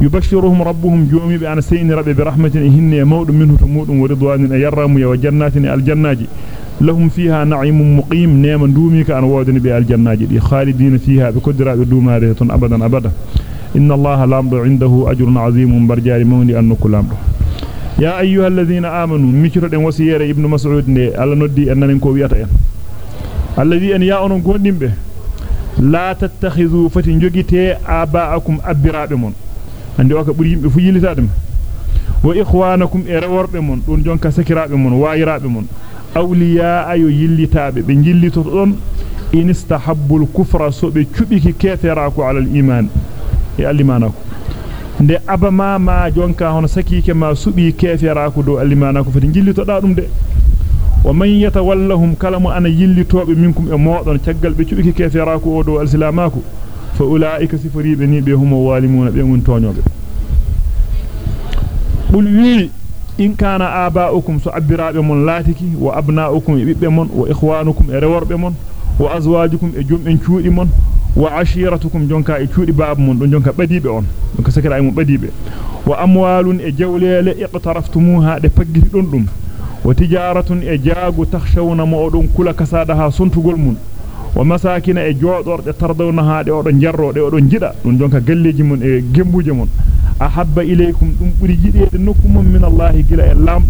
يبشرهم ربهم جومي بأن سين ربي برحمة إهن مود منه تمود ورضوان يرم وجنات الجناج. لهم فيها نعيم مقيم نيما دومي كأن وادن بالجناج خالدين فيها بقدرة دومارة أبدا أبدا. إن الله لامد عنده أجر عظيم برجار موني أن كلامد يا أيها الذين آمنوا مكرد وسير ابن مسعود على ندي أننا نكو الذي أن يأنون قوندين به la tattakhidhu fati jogite aba'akum abirabe mon ande o ka buri yimbe fu yilita dum wa ikhwanakum e mon don jonka sakirabe mon waayirabe mon awliya ayo yillitaabe be jillito don in istahabbul kufra so be cubiki kefera ko ala al iman e alimanako nde abama ma jonka hono sakike ma subi kefera ko do alimanako fati jillito da dum de ومن يتولهم كلام أنا يلتوب منكم أموضا تقل بشبك كيف يراكو أودو ألسلاماكو. فأولئك سفري بني بهم والمون بهم تونيوب قل وي إن كان آباؤكم سأبراب من لاتك وأبناؤكم بمن وإخوانكم إرور بمن وأزواجكم إجم إن شوء من وعشيرتكم جونكا إشوء باب من جونكا بديب أون. جونكا سكر أيمون بديب وأموال إجوليل إقترفتموها لفقه دندم وتجارة إجاغ تخشون مؤدون كل كسادها سنتقل من ومساكن إجوادور تردونها دي جرو دي أدون جدا دون جونك قليج من جنبوج من أحب إليكم دون بريجيدي نكم من الله جلا اللام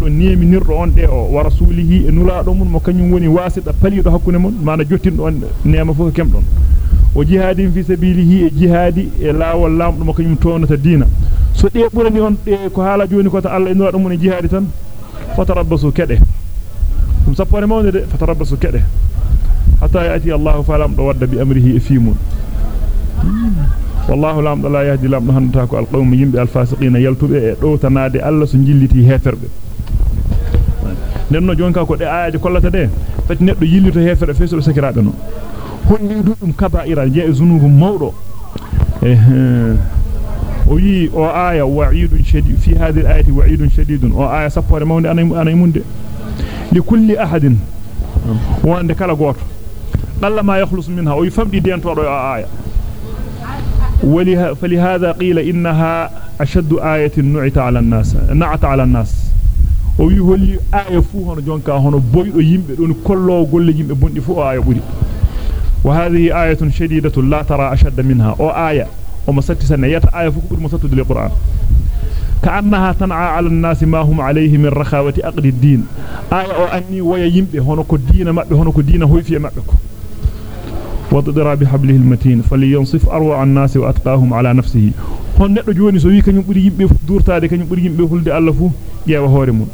نرون دي ورسوله نلا من مكان وني واسط فلي دو حكون من ما نجوتين نيما فوق كم دون وجهاد في سبيله جهاد لا واللام مكان تونة الدين so de burani on de ko hala joni ko ta Allah en wada mun jihadi tan فتربصوا كده. ثم سبحانه مونده فتربصوا كده. حتى يأتي الله فلم ود بأمره إفيمون والله لام لا يهدي لام هنتاكو القوم يمبي الفاسقين يلتوبه دو تنادي الله سو جilliti heferbe nenno jonka ko de aaje kollata de fati neddo yillito hefere feso sakiraabe no honni dudum kaba'ira je zunubu mawdo eh وي أو آية وعيد شديد. في هذه الآية وعيد شديد. أو آية سبور مونde أنا أنا يمونde لكل أحد. وند كلا غوت قال ما يخلص منها. أو يفمدي دينتو دو آية. ولها فلهذا قيل إنها أشد آية نعت على الناس. نعت على الناس. holli aya fu hono jonka hono boydo yimbe don kollo golle yimbe bondi fu aya buri وهذه آية شديدة لا ترى أشد منها. أو آية ومسكت سنيات آية فكبر مسكت للقرآن كأنها تنعى على الناس ما هم عليه من رخاوة أقد الدين. آية أني ويجمب هناك الدين ما هناك الدين هو في معك وضدرى بحبله المتين فلينصف أروع الناس وأتقاهم على نفسه. هون نقل جواني سوي كان يبري يجمب دور تاري كان يبري يجمب هل دي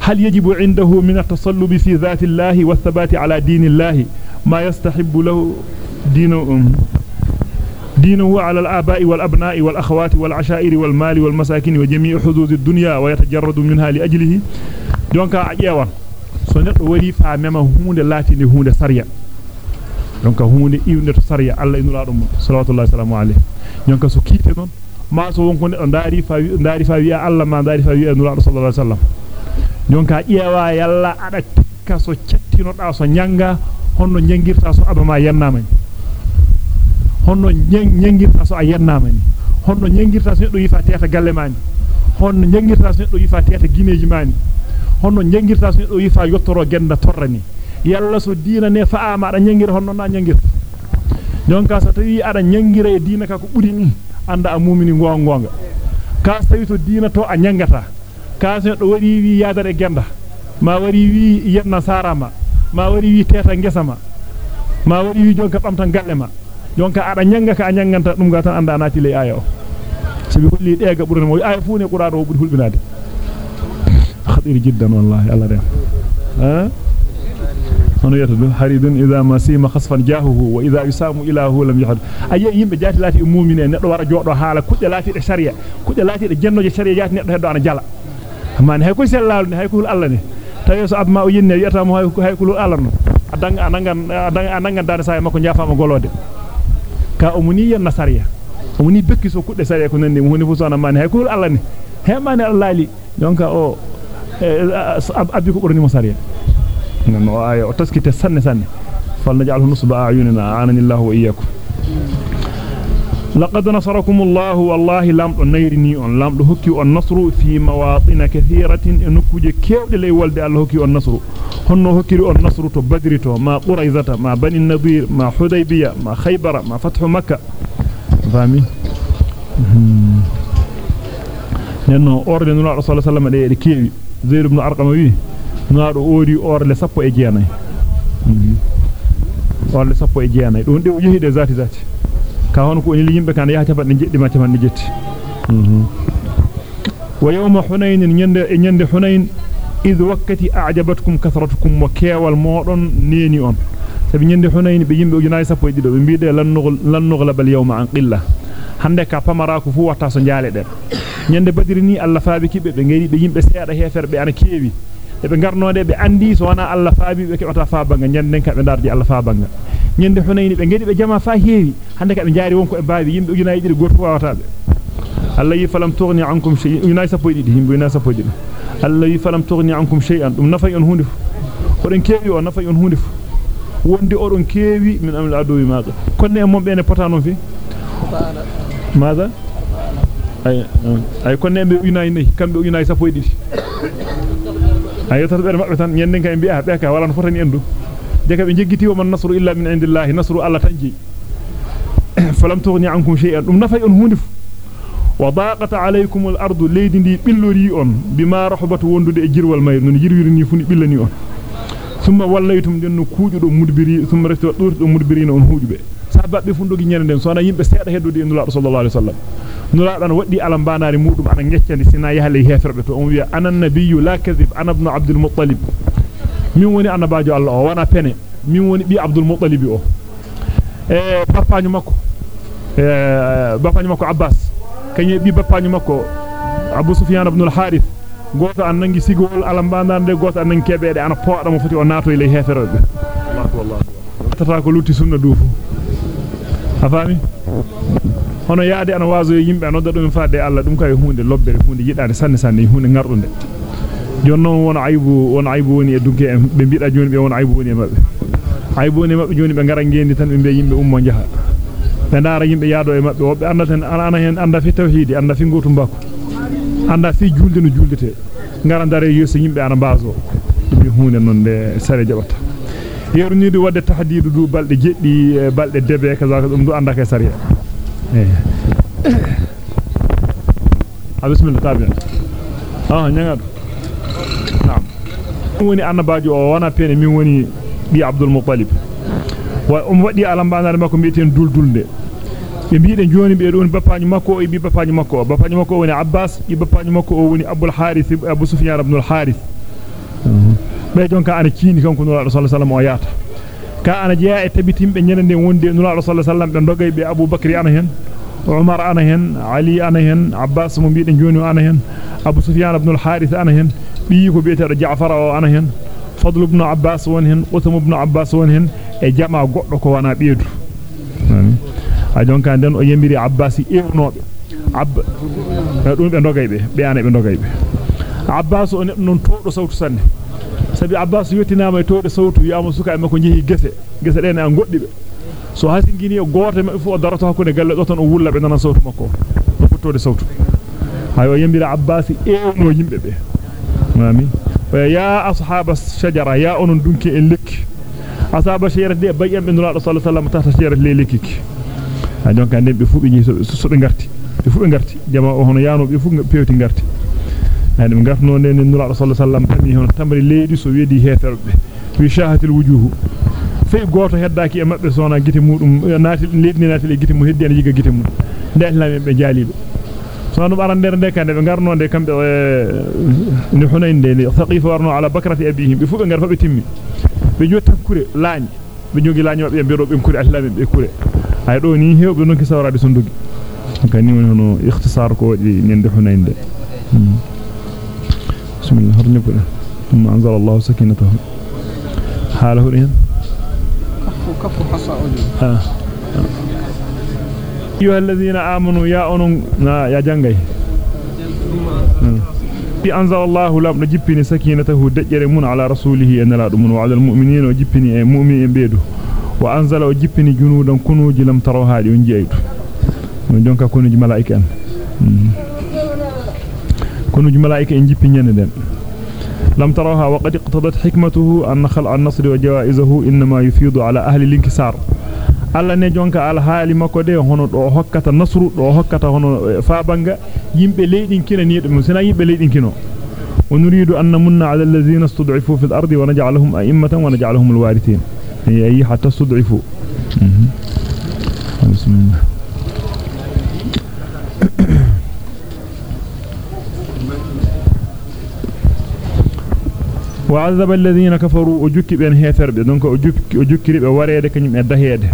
هل يجب عنده من التصلب في ذات الله والثبات على دين الله؟ ما يستحب له دينه. دينه على الآباء والأبناء والأخوات والعشائر والمال والمساكين وجميع حدود الدنيا ويتجرد منها لأجله. دونك أجيوان سنقل وليفا مما هون اللاتي لهون سريع دونك هون إيون سريع الله إنو الله رمو صلى الله سلام عليه دونك سكيتنا ما سوون كون داري فاوية الله ما داري فاوية إنو الله صلى الله عليه وسلم دونك إيوا يلا أدتك سو تتنا سو نيانغا هون نيانغير سو أبما ينامين honno nyangirta so a yennama ni honno nyangirta so neddo yifa teta galle mani honno nyangirta so neddo yifa teta gineji mani honno nyangirta so neddo yifa yottoro genda torrani yalla so diina ne faama ada nyangir honno na nyangirta jonka sa tawi ada nyangira e diina ka ko buri ni anda a mumini gonga gonga ka tawi to diina to a nyangata ka se do wari wi yadare genda ma wari wi yenna sarama ma wari wi teta ngesama ma wari wi jonka bamtan galle ma jonka ada nyanga ka nyanganta dum gatan anda anati le aya o sabi holli de ga burna mo aya fu ne qur'an o buri hulbinade khatir jiddan wallahi alla rem ha hono yata haridun idha ma sima khasfan jahuhu wa idha yusamu ilahu lam yahad ayye yimbe jati lati e mu'mine neddo wara jodo haala kudde lati de sharia kudde lati de jennoje sharia jati neddo heddo ana jala man hay ko sellal ne hay ko Allah ne tawi so abma o yinne yata mo hay ko Allah no adanga ananga adanga ananga dana say makko jafama golode ka o muni yen nasariya o muni bekki so kudde sharia ko nande mo honi fu sona man hay ko Allah ne he man Allah li donc o abbi ko burni mo sharia no aya o taskite sanne sanne falnaj'alhu nusba a'yunina aanani Allah wa iyyakum لقد نصركم الله والله لم نيرني on lamdo hokki on nasru fi mawatin kathiratin nukuje kewde lay walde Allah hokki on nasru honno hokkiri on nasru to badri to ma quraizata ma bani nadir ma hudaybiya ma khaybara ma fathu makkah fami nenno orde nuna rasul sallallahu alaihi wasallam de kewi zaid ibn arqam wi naado oori orle sappo e jeenay orle sappo e jeenay don de yehide zati zati ka hono ko ni yimbe kan yaata bande jeddi ma taman jetti wa yawma hunain nyande e nyande hunain id wakkati a'jabatkum kathratukum wa kewal modon neeni on sabi nyande hunain be yimbe ujunaay sappo e dido be biide lan nughl lan nughlabal yawma an qilla hande ka pamara ko fu watta so jaale den nyande badiri ni alla faabi kibe be ngari be yimbe seeda heferbe ana keewi e be garnode be andi so wana alla faabi be kebata faabanga nyanden ka be dardi alla faabanga nyande hunayni be ngedi be jama fa heewi hande ka be jaari wonko e baabi yimbe ujunaay didi goto wawata be alla yi falam tughni ankum shay ujunaay sappo didi yimbe ujunaay sappo didi alla yi falam tughni ankum shay'an dum nafay on hunde ko den keewi on nafay on hunde wonde odon keewi min amil adowi maaga konne e mombe ne potano fi ماذا ay ay konne be ujunaay nay kambe ujunaay sappo didi ay yotor be mabbe tan nyenden kay bi'a be ka wala no fotani endu ديكا بي نجيغتي وما النصر إلا من عند الله نصر الله تنجي. فلم تغني عنكم شيئا. دم نفاي اون هوندف وضاقت عليكم الأرض ليدي دي بيلوري اون بما رحبت ووندودي جيروال ماير نون جيروري ني فوني بيلاني اون ثم وليتم جن كوجو دو مودبري ثم رست دور دو مودبري اون هوجوبه صحاب بي فوندوغي نيندن سونا ييمبه سيدا هيدودي ان الله صلى الله عليه وسلم. نورا دان ودي علام باناري مودوم أنا نيتاندي سينا يحلي هيفربتو أنا النبي لا كذب. أنا ابن عبد المطلب. Min woni annabajo allah o wana pene min woni bi abdul muttalib o e papañu makko e bapañu makko abbas kanye bi bapañu makko abu sufyan ibn al harith goto an nangi sigol alam banande goto an nangi kebede ana pooda mo foti o nato ile heferbe Allahu wallahu tata ko lutti sunna duufu afami hono yaade ana waazo yimbe anodda dum faade Allah dum kay hunde lobbere hunde yidade sanne sanne hunde ngardunde jonnon won aybu won aybu woni e dunke en be biida joni be won aybu woni e mabbe aybu woni mabbe joni be ngara ngendi tan be be yimbe ummo jaha be ndara yimbe yaado e mabbe wobbe anda tan ana hen anda fi tawhidi anda fi ngotum bako anda fi julde no juldete ngara ndare yeso yimbe ana baazo dum hunde non de sare jabata yerunide wadde tahdidu du balde jeddi balde debe kaza dum du andaka sariya eh ah bismillah tabi ah nyangado woni annabaajo o wana pene min woni bi abdul muttalib wa um wadi alambaanare makko bi'eten duldulde be biide joni be don bapaañu makko o bi bapaañu makko o makko woni abbas bi bapaañu makko o woni abul harith abu sufyan ibn al harith be jonka ana ciini kanko nura rasul sallallahu alaihi wasallam o yaata ka ana jeya e tabitimbe nyande wonde nura rasul sallallahu alaihi wasallam be dogay be abubakar ana hen umar ana hen ali ana hen abbas mo biide joni ana hen abu sufyan ibn al harith ana hen bi ko biete jaafar o ana hen fadl ibn abbas won hen uthman ibn abbas won hen e jama goddo ko wana beedu a jonka den o yembiri abbasi ewnobe abba dum be dogay be ana be dogay be abbas o non todo sawtu sanne sabi abbas yottinama e todo sawtu yama suka e mako jehi gese gese den an goddibe so hasingini o goto mabbe fu o darato hakkunde galle do ton o wulla be nana sawtu makko o futtode sawtu hayo yembira abbasi ewno yimbe be mami ya ashab ash-shajara ya onon dunki en lekki ashab ash-shajara de bayam be nulaado sallallahu alaihi wasallam tata shajara le lekkiki ha jonka den be fu be nyi so be garti be fu be garti jama o hono yaano be fu pewti garti yani be gartno ne nulaado sallallahu alaihi wasallam tami hono tamri leedi so wedi heferbe fi shahatil wujuh fay goto heddaaki e mabbe sona gite mudum naati leedi naati le gite mu heddi en yiga gite mum nde islamen be jaalibe barandere de kande be garno de kambe ni hunayn de thaqifa warno ala bakrati abihim be fu be ngar fa be timmi be jotta kure laany be jogi laany mabbe be do be kure islamen be kure ay do ni hewbe non ki sawraade son dugi kani woni hono ikhtisar ko wadi nyande hunayn de bismillah harni ko ثم أنزل الله سكينته حاله رين كف كف حصى آه. أيها الذين آمنوا يا أنون يا جنغي في أنزل الله لم نجبني سكينته دجر من على رسوله أن لا دمن وعلى المؤمنين وجبني مؤمن بيدو. وأنزل وجبني جنودا كنوج لم تروها دي ونجيدو من جونكا كنوج ملائكة. كنوج ملائكة إن جبني لم تروها وقد اقتضت حكمته أن خلع النصر وجوائزه إنما يفيض على أهل الانكسار. Alla ne jonka al haali makko de hono do hokkata nasru do hokkata hono faabanga yimbe leydin kina ni dum sina yimbe leydin kino ونريد أن نمن على الذين استضعفوا في الأرض ونجعلهم أئمة ونجعلهم الوارثين أي حتى استضعفوا بسم الله وعذب الذين كفروا وجك بين هيثر دونك وجك وجكري بوريده كنيم ادهيده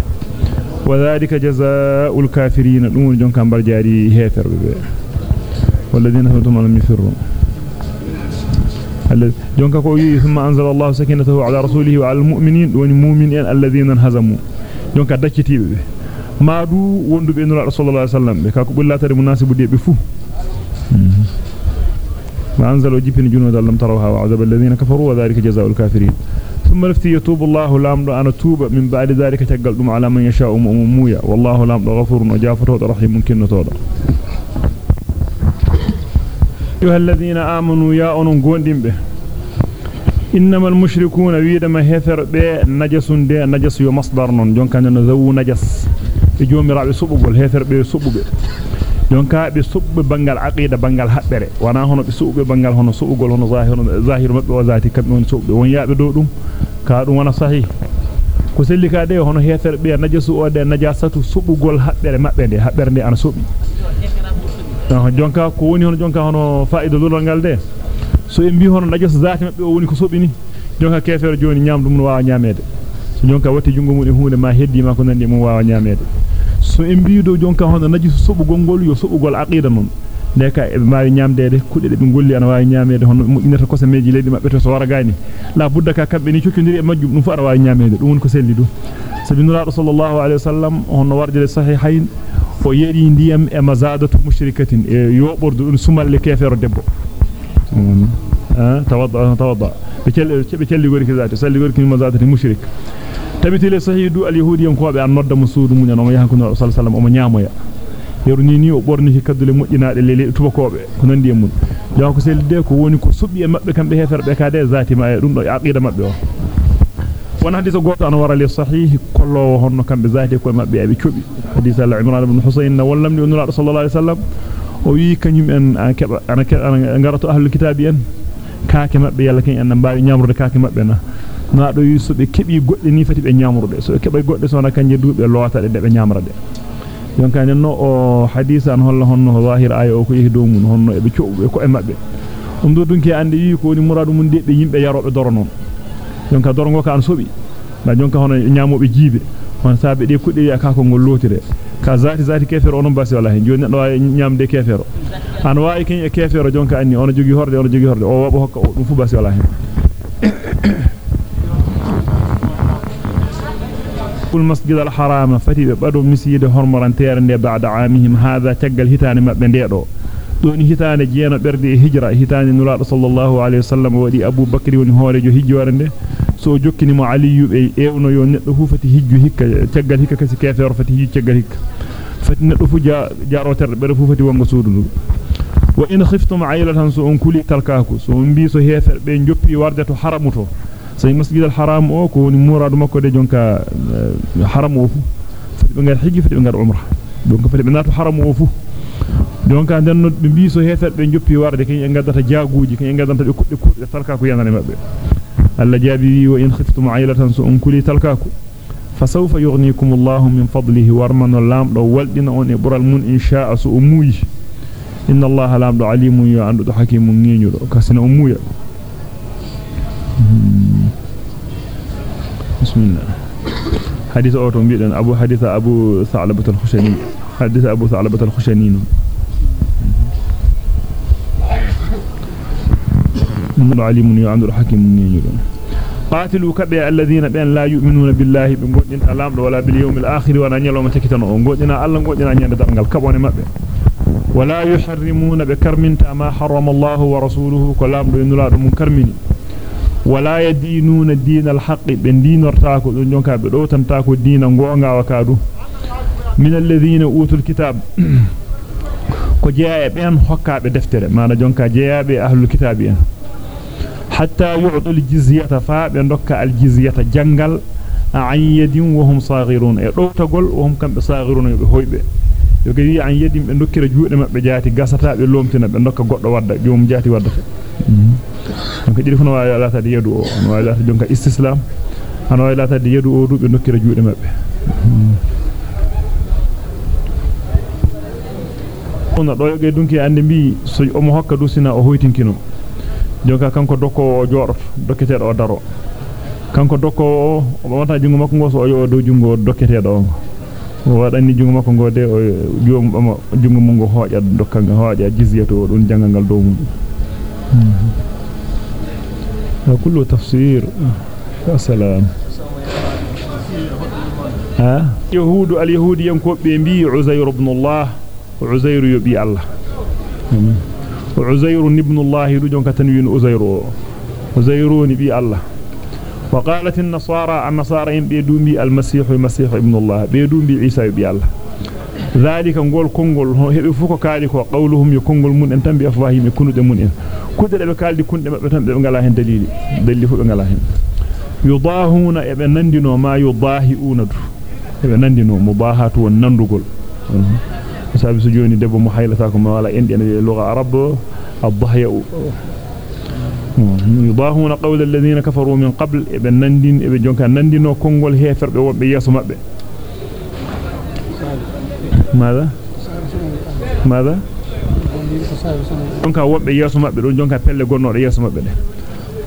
وذلك جزاء الكافرين. دون جونك امبر جاري هيثر والذين هم لم يفروا جونك كو ثم أنزل الله سكينته على رسوله وعلى المؤمنين دون المؤمنين الذين انهزموا. جونك دكيتيبه ما دو وندو بين رسول الله صلى الله عليه وسلم. كاكو بلاتري مناسب دي بفو. وأنزل وجبن جنود لم تروها وعذب الذين كفروا وذلك جزاء الكافرين. ثم لفتي يتوب الله لام أنا توب من بعد ذلك تقلدم على من يشاء مؤمويا والله لام غفور وجافر رحيم. ممكن تودا أيها الذين آمنوا يا أنون قوندين به. إنما المشركون ويدما هثر به نجس ده نجس يمصدر نون. جون كان نذو نجس. جومي رابي سبب الهثر به سبب jonka be subbe bangal aqida bangal habbere wana hono be subbe bangal hono suugol hono zahir zahir mabbe o zati kambe won subbe won yaabe do dum ka dum wana sahih ko selli ka de hono hefer be najasu o de najasatu subugol habbere mabbe de habbere de ana subi no jonka ko woni hono jonka hono faida lulol ngal de so en bi hono najasu zati mabbe o woni ko subi ni jonka kefer joni nyamdum no waawa nyamede so jonka watti jungo mun e hunde ma heddi ma ko nandi mun waawa nyamede so en biido jonka hono naji sobugol gol yo sobugol aqida non neka e maawi nyamdede kudde be golli ana waawi nyamede hono mo'inata ko meji leydi mabbe to so wara gani la budda ka kambe ni ciokindiri e majjum dum fu ara waawi nyamede dum won ko selli dum sabi nura sallallahu alaihi wasallam hono warjele sahihayn o yeri ndiyam e mazadatu mushrikatin e yobordu dum sumalle kefero debbo ah tawadda tawadda be celli be celli gori kizati salli gori kin mazadatu mushrik tabitile sahidu al-yahudiyan ko be an nodda musudu mun no yahan kuno sallallahu alaihi wasallam o mo nyaamoya yeruni ni o borni ki kaddule mojjinaade lele tubakobe ko nandi mun jaw ko sel de ko woni ko subbi e mabbe kambe hefer be kaade zati ma e dum do aqida mabbe o won hadisa goto an wara li sahih kollo honno kambe zaati ko mabbe abi cobi hadisa al imran ibn husayn na wallamni nura sallallahu alaihi wasallam o wi kanyum en an keba ana ngarato ahlul kitabi en kaake mabbe yalla ken en mbaawi nyamrude kaake mabbe na na do yusu be kebi godde ni fati be nyamrude so kebay godde sona kanje duube loota de be nyamrade yonka nenno o hadisa an holla honno zahir aya o ko yehi dow mun honno e be ciobe ko e mabbe dum do dunki ande yi ko ni muradu mun de be yimbe yarobe doro non jonka dorongo ka an sobi na jonka hono nyaamobe jibe on saabe de kudde aka ko ngol lotire ka zati zati kefero onon basi wallahi joni neddo way nyaamde kefero an wayi ken e kefero jonka anni ono jogi horde ono jogi horde o wabo hokka dum fu basi wallahi kul haram fati be bado miside hormorantere nde ba'da amihim hadha tagal hitane mabbe ndedo doni hitane jeeno berde hijra hitane nulaado sallallahu alaihi wasallam wadi abu bakri woni hoorejo hijjore nde so jokkini mo aliyu be ewno yo neddo fu fati hijju hikka tagal hikka kasi kefero fati hijju tagal hikka fati neddo fu jarotere bere fu fati wongo suudu wa in khiftum ailatan so on kuli talkaku so on bi so hefer be joppi warde to haramuto say masjid al haram o ko woni muradu makko de jonka haram o fu fati be ngar hijju fati be ngar umra donc fati be nato haram o fu donc den no be bi so hefer be joppi warde ken en gaddata jaaguuji ken en gaddanta be kudde kudde talkaku yanane mabbe alla jabi wa in khiftum ailatan so on kuli talkaku فسوف يغنيكم الله من فضله ورمن اللام دو والدنا on e bural mun insha so umuyi inna allaha lam do alimun ya andu hakimun ngeñudo kasina umuya bismillah hadith o to biiden abu hadith abu sa'labat al-khushani hadith abu sa'labat al-khushani no alimun ya andu hakimun ngeñudo قاتلوا كبه الذين بين لا يؤمنون بالله بغودين الامر ولا باليوم الآخر ولا نيلوم تكتنو غودنا الله غودنا نيande dangal kabone mabbe ولا يحرمون بكرمنت ما حرم الله ورسوله كلام دو نلا دum karmini ولا يدينون دين الحق بن دينورتاكو دون جونكا be do tantako diina gonga wakadu من الذين اوتوا الكتاب ko jeeya ben hokkaabe deftere mana jonka jeeyaabe ahlul kitabi en حتى يعطوا الجزية فاب ndokka الجزية jangal عن يد وهم صاغرون e dowtagol وهم كم صاغرون be hoybe yoga wi an yedim be dokkira juude mabbe jaati gasata be lomtina be dokka goddo wadda joom jaati waddata donc diri funo waawi laata de yedu o no waawi laata jonka istislam an waawi laata de yedu o du be dokkira juude mabbe ona do yoga dunki ande bi so o mo hokka dusina o hoytinkino jonka kanko dokko o joodoto dokketeedo o daro kanko dokko o o wata jungo makko ngo so o yo do jungo dokketeedo o o wadani jungo makko ngo de o joom bama jungo mungo hooja dokka nga hooja jizyato don jangal dow mum kullu tafsir salam ha yahudu al yahudi yankobe bi uzayr ibn allah uzayr yubi allah عزير ابن الله رجون كتنوين عزير عزير نبي الله وقالت النصارى النصارى إن بيدومي المسيح المسيح ابن الله بيدومي عيسى بي الله. ذلك نقول كونغول هبي فوكو كالي كو قولهم يكونغول من أنتم بافواههم يكونو دمون إن. كود دبي كالدي كون دبي بتام دبي غلا هين دليل دليل فو غلا هين يضاهون ابن نندينو ما يضاهئون ابن نندينو مباهات ونندغول أمم. سابس جوني دبو محيلتاكم ولا إندي اللغة العرب الضحية. يضاهون قول الذين كفروا من قبل ابن نندين ابن جونكا نندينو كونغول هيفر wobbe yeso mabbe ماذا ماذا جونكا jonka pelle gonnodo yeso mabbe de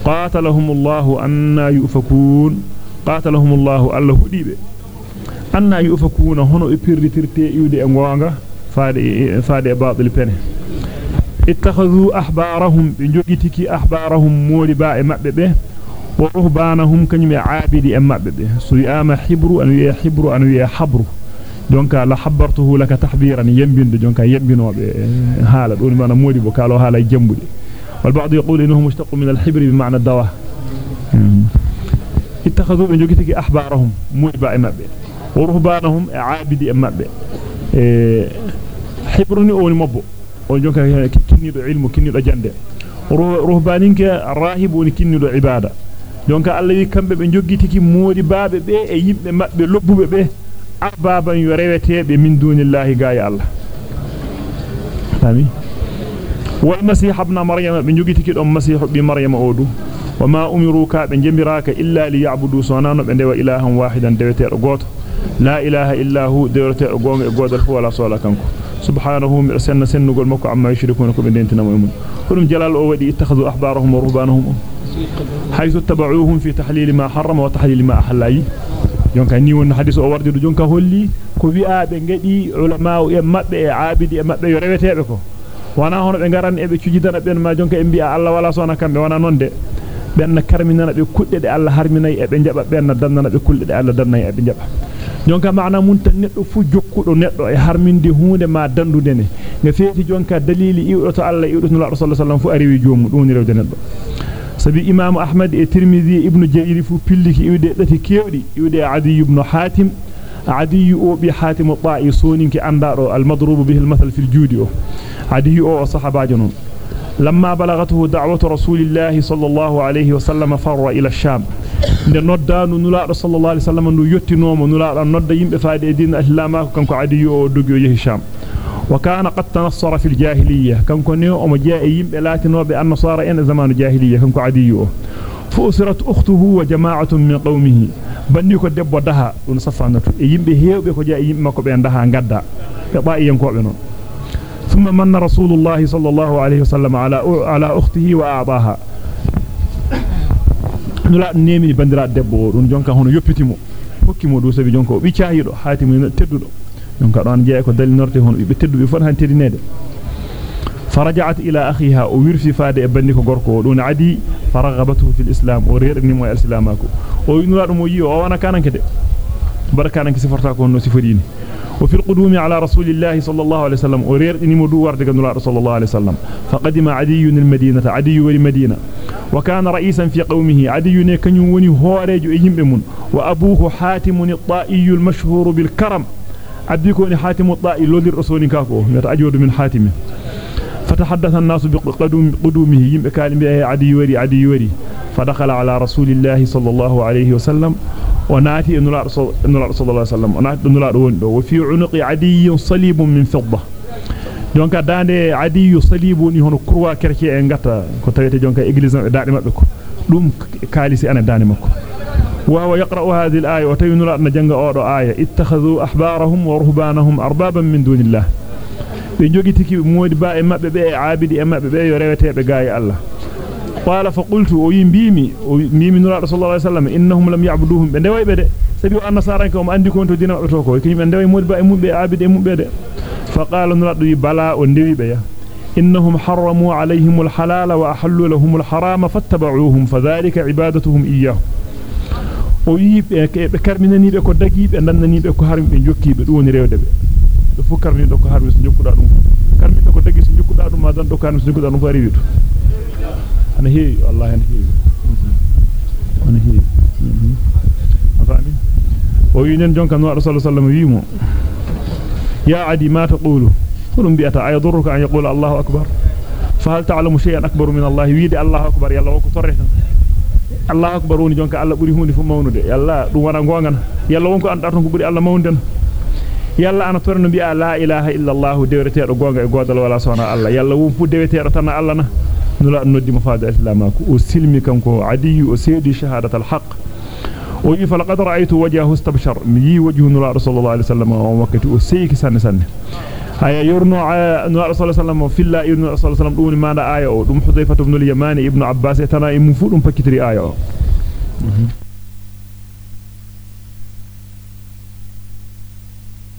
qatalahum allah anna yufakun qatalahum allah allah hudibe anna yufakuna hono e pirritirte iwde e gonga faade faade e baadil pene ittakhadhu ahbarahum bi jogitiki ahbarahum modi ba e mabbe be wa ruhbanahum kanyum aabidi e mabbe be so yama hibru an wi'a hibru an wi'a habru jonka la habartuhu laka tahbiran yambinde jonka yambinobe haala don mana modi bo kalo haala jambude wal ba'd yaqulu innahu mushtaq min al hibri bi ma'na dawa ittakhadhu bi jogitiki ahbarahum modi ba e mabbe wa ruhbanahum aabidi e mabbe e hibruni oni mabbo kambe be joggitiki modi baabe be e yimbe mabbe lobbube be arbaban yo rewetebe min dunillahi gaaya Allah tami wal masih ibn maryam be joggitiki don masih bi maryam odu wama umiru ka be jembiraka illa li ya'budu sonano be dewa ilahan wahidan dewetedo goto la ilaha illa hu dewetedo gonga e godal fu wala sola kanko subhanahu mi sanna sennugol makko amma yushrikuna ko be dentina mo mun kulum jalal o wadi ittakhadhu ahbarahum wa ruhbanahum حيث اتبعوهم في تحليل ما حرم وتحليل ما أحل jonka ni won hadis o wardi jonka holli ko wi'aabe ngadi ulama e mabbe e aabidi e mabbe yo rewetebe ko wana hono be garan e be cujidana ben ma jonka e bi'a Allah wala sona kambe wana nonde ben karminana be kudde de Allah harminay e be jaba ben dannana be kulde de Allah dannay e be jaba jonka maana mun tan neddo fu jokkudo neddo e harminde hunde ma dandude ne nga feeti jonka dalili iwdo to Allah iwdo no Rasulullah sallallahu alaihi wasallam fu dum sabi imam ahmad e tirmidhi ibnu jarir fu pilliki iwde dati kewdi iwde adi ibn hatim adi o bi hatim ta'i soninki andado al madrub bihi al mathal fil judi o adi o sahabajo non لما بلغته دعوة رسول الله صلى الله عليه وسلم فر إلى الشام. نردان نلاء رسول الله صلى الله عليه وسلم يتنوم نلاء نرد ينبفاد دين أهل الله ما كان عدي يؤدقوا يهي الشام وكان قد تنصر في الجاهلية كان كنه أم جاء ينبلاتنا بأن صار إن زمان جاهلية كان عدي فأسرت أخته وجماعة من قومه بنيك الدب ودها ونصفانته ينبهيه بكجاء ينبكو بأن دها انقدى فقائيا كوبنون ثم من رسول الله صلى الله عليه وسلم على على أخته وأعطاها. nula nemi bandira debbo dun jonka hono yoppitimo hokkimo do sabi jonka o bi caayido hatimi teddudo donc don jeey ko dali norte hon be teddu be fon han tedinede فرجعت إلى أخيها. ويرفي فاد ابنك غوركو. دون عدي فرغبته في الإسلام. وريرني مو الإسلامكو وينرا دمو يي أو أنا كانن كده بركانك سفرتا كو نو سفريني. وفي القدوم على رسول الله صلى الله عليه وسلم. وريرني مو دو ورد رسول الله عليه وسلم. فقدم عدي المدينة عدي والمدينة. وكان رئيسا في قومه عدي e yimbe mun wa abuhu hatim الطائي المشهور بالكرم. ni hatimu da'i lolir rasuli kako meta ajodu min hatimi فتحدث الناس بقدوم قدومه. عدي وري عدي وري. فدخل على رسول الله صلى الله عليه وسلم ونأتي ان ان رسول الله صلى الله عليه وسلم. ونأتي ان لا دون وفي عنق عدي صليب من فضة. donc daande adi salibu ni hono kurwa kerke e ngata ko tawete jonka e daade mabbe ko dum kalisi ana daane makko وهو يقرأ هذه الآية وتينر أن جنگ أورو آية. اتخذوا أحبارهم ورهبانهم أربابا من دون الله. بنجوغي تكي مودي با be عابدي مابbe be yo rewetebe gaay Allah قال فقلت أو يمبيمي ميمي نورا صلى الله عليه وسلم إنهم لم يعبدوهم. بن دوي بده سبيو ان نصارانكم عندي كنتو دينا توكو. كني بن دوي مودبا اي مودبي عابد اي مودبي فقال نورا دوي بلا أو ديوي بيا. إنهم حرموا عليهم الحلال وأحلوا لهم الحرام فاتبعوهم فذلك عبادتهم اياه o yibe ke be karminani be ko dagi be nanani be ko harmi be jokki be do woni rewde be do fu karmi do ko harmi so jokkuda dum karmi do ko dagi so jokkuda dum ma dan do أنا هي والله أنا هي أنا هي أمم. فاهمين وينن جونك نو رسول الله صلى الله عليه وسلم يا عدي ما تقول؟ قل ان بيتا يضرك أن يقول الله أكبر؟ فهل تعلم شيئا أكبر من الله؟ ويدي الله أكبر. يلا وكو تريت الله أكبر. وني جونك الله بوري هوني فمونود يلا دو ورا غونغان يلا وونكو ان دارتو بوري الله مونودن يلا أنا تورنو بي لا إله إلا الله. ديرتيدو غونغا غودال ولا سونا الله يلا وون فو ديرتيدو تانا الله نلا نودي مفاد إسلامك وسلمك عدي وسيد شهادة الحق وي فلقد رأيت وجهه استبشر مي وجه نلا رسول الله عليه وسلم ووكت وسيك سنة سنة هيا يرنو نلا رسول الله وسلم في الله يرنو رسول الله وسلم دون ما آية دون حذيفة بن اليمان ابن عباس اتنا امفول امفكتري آية.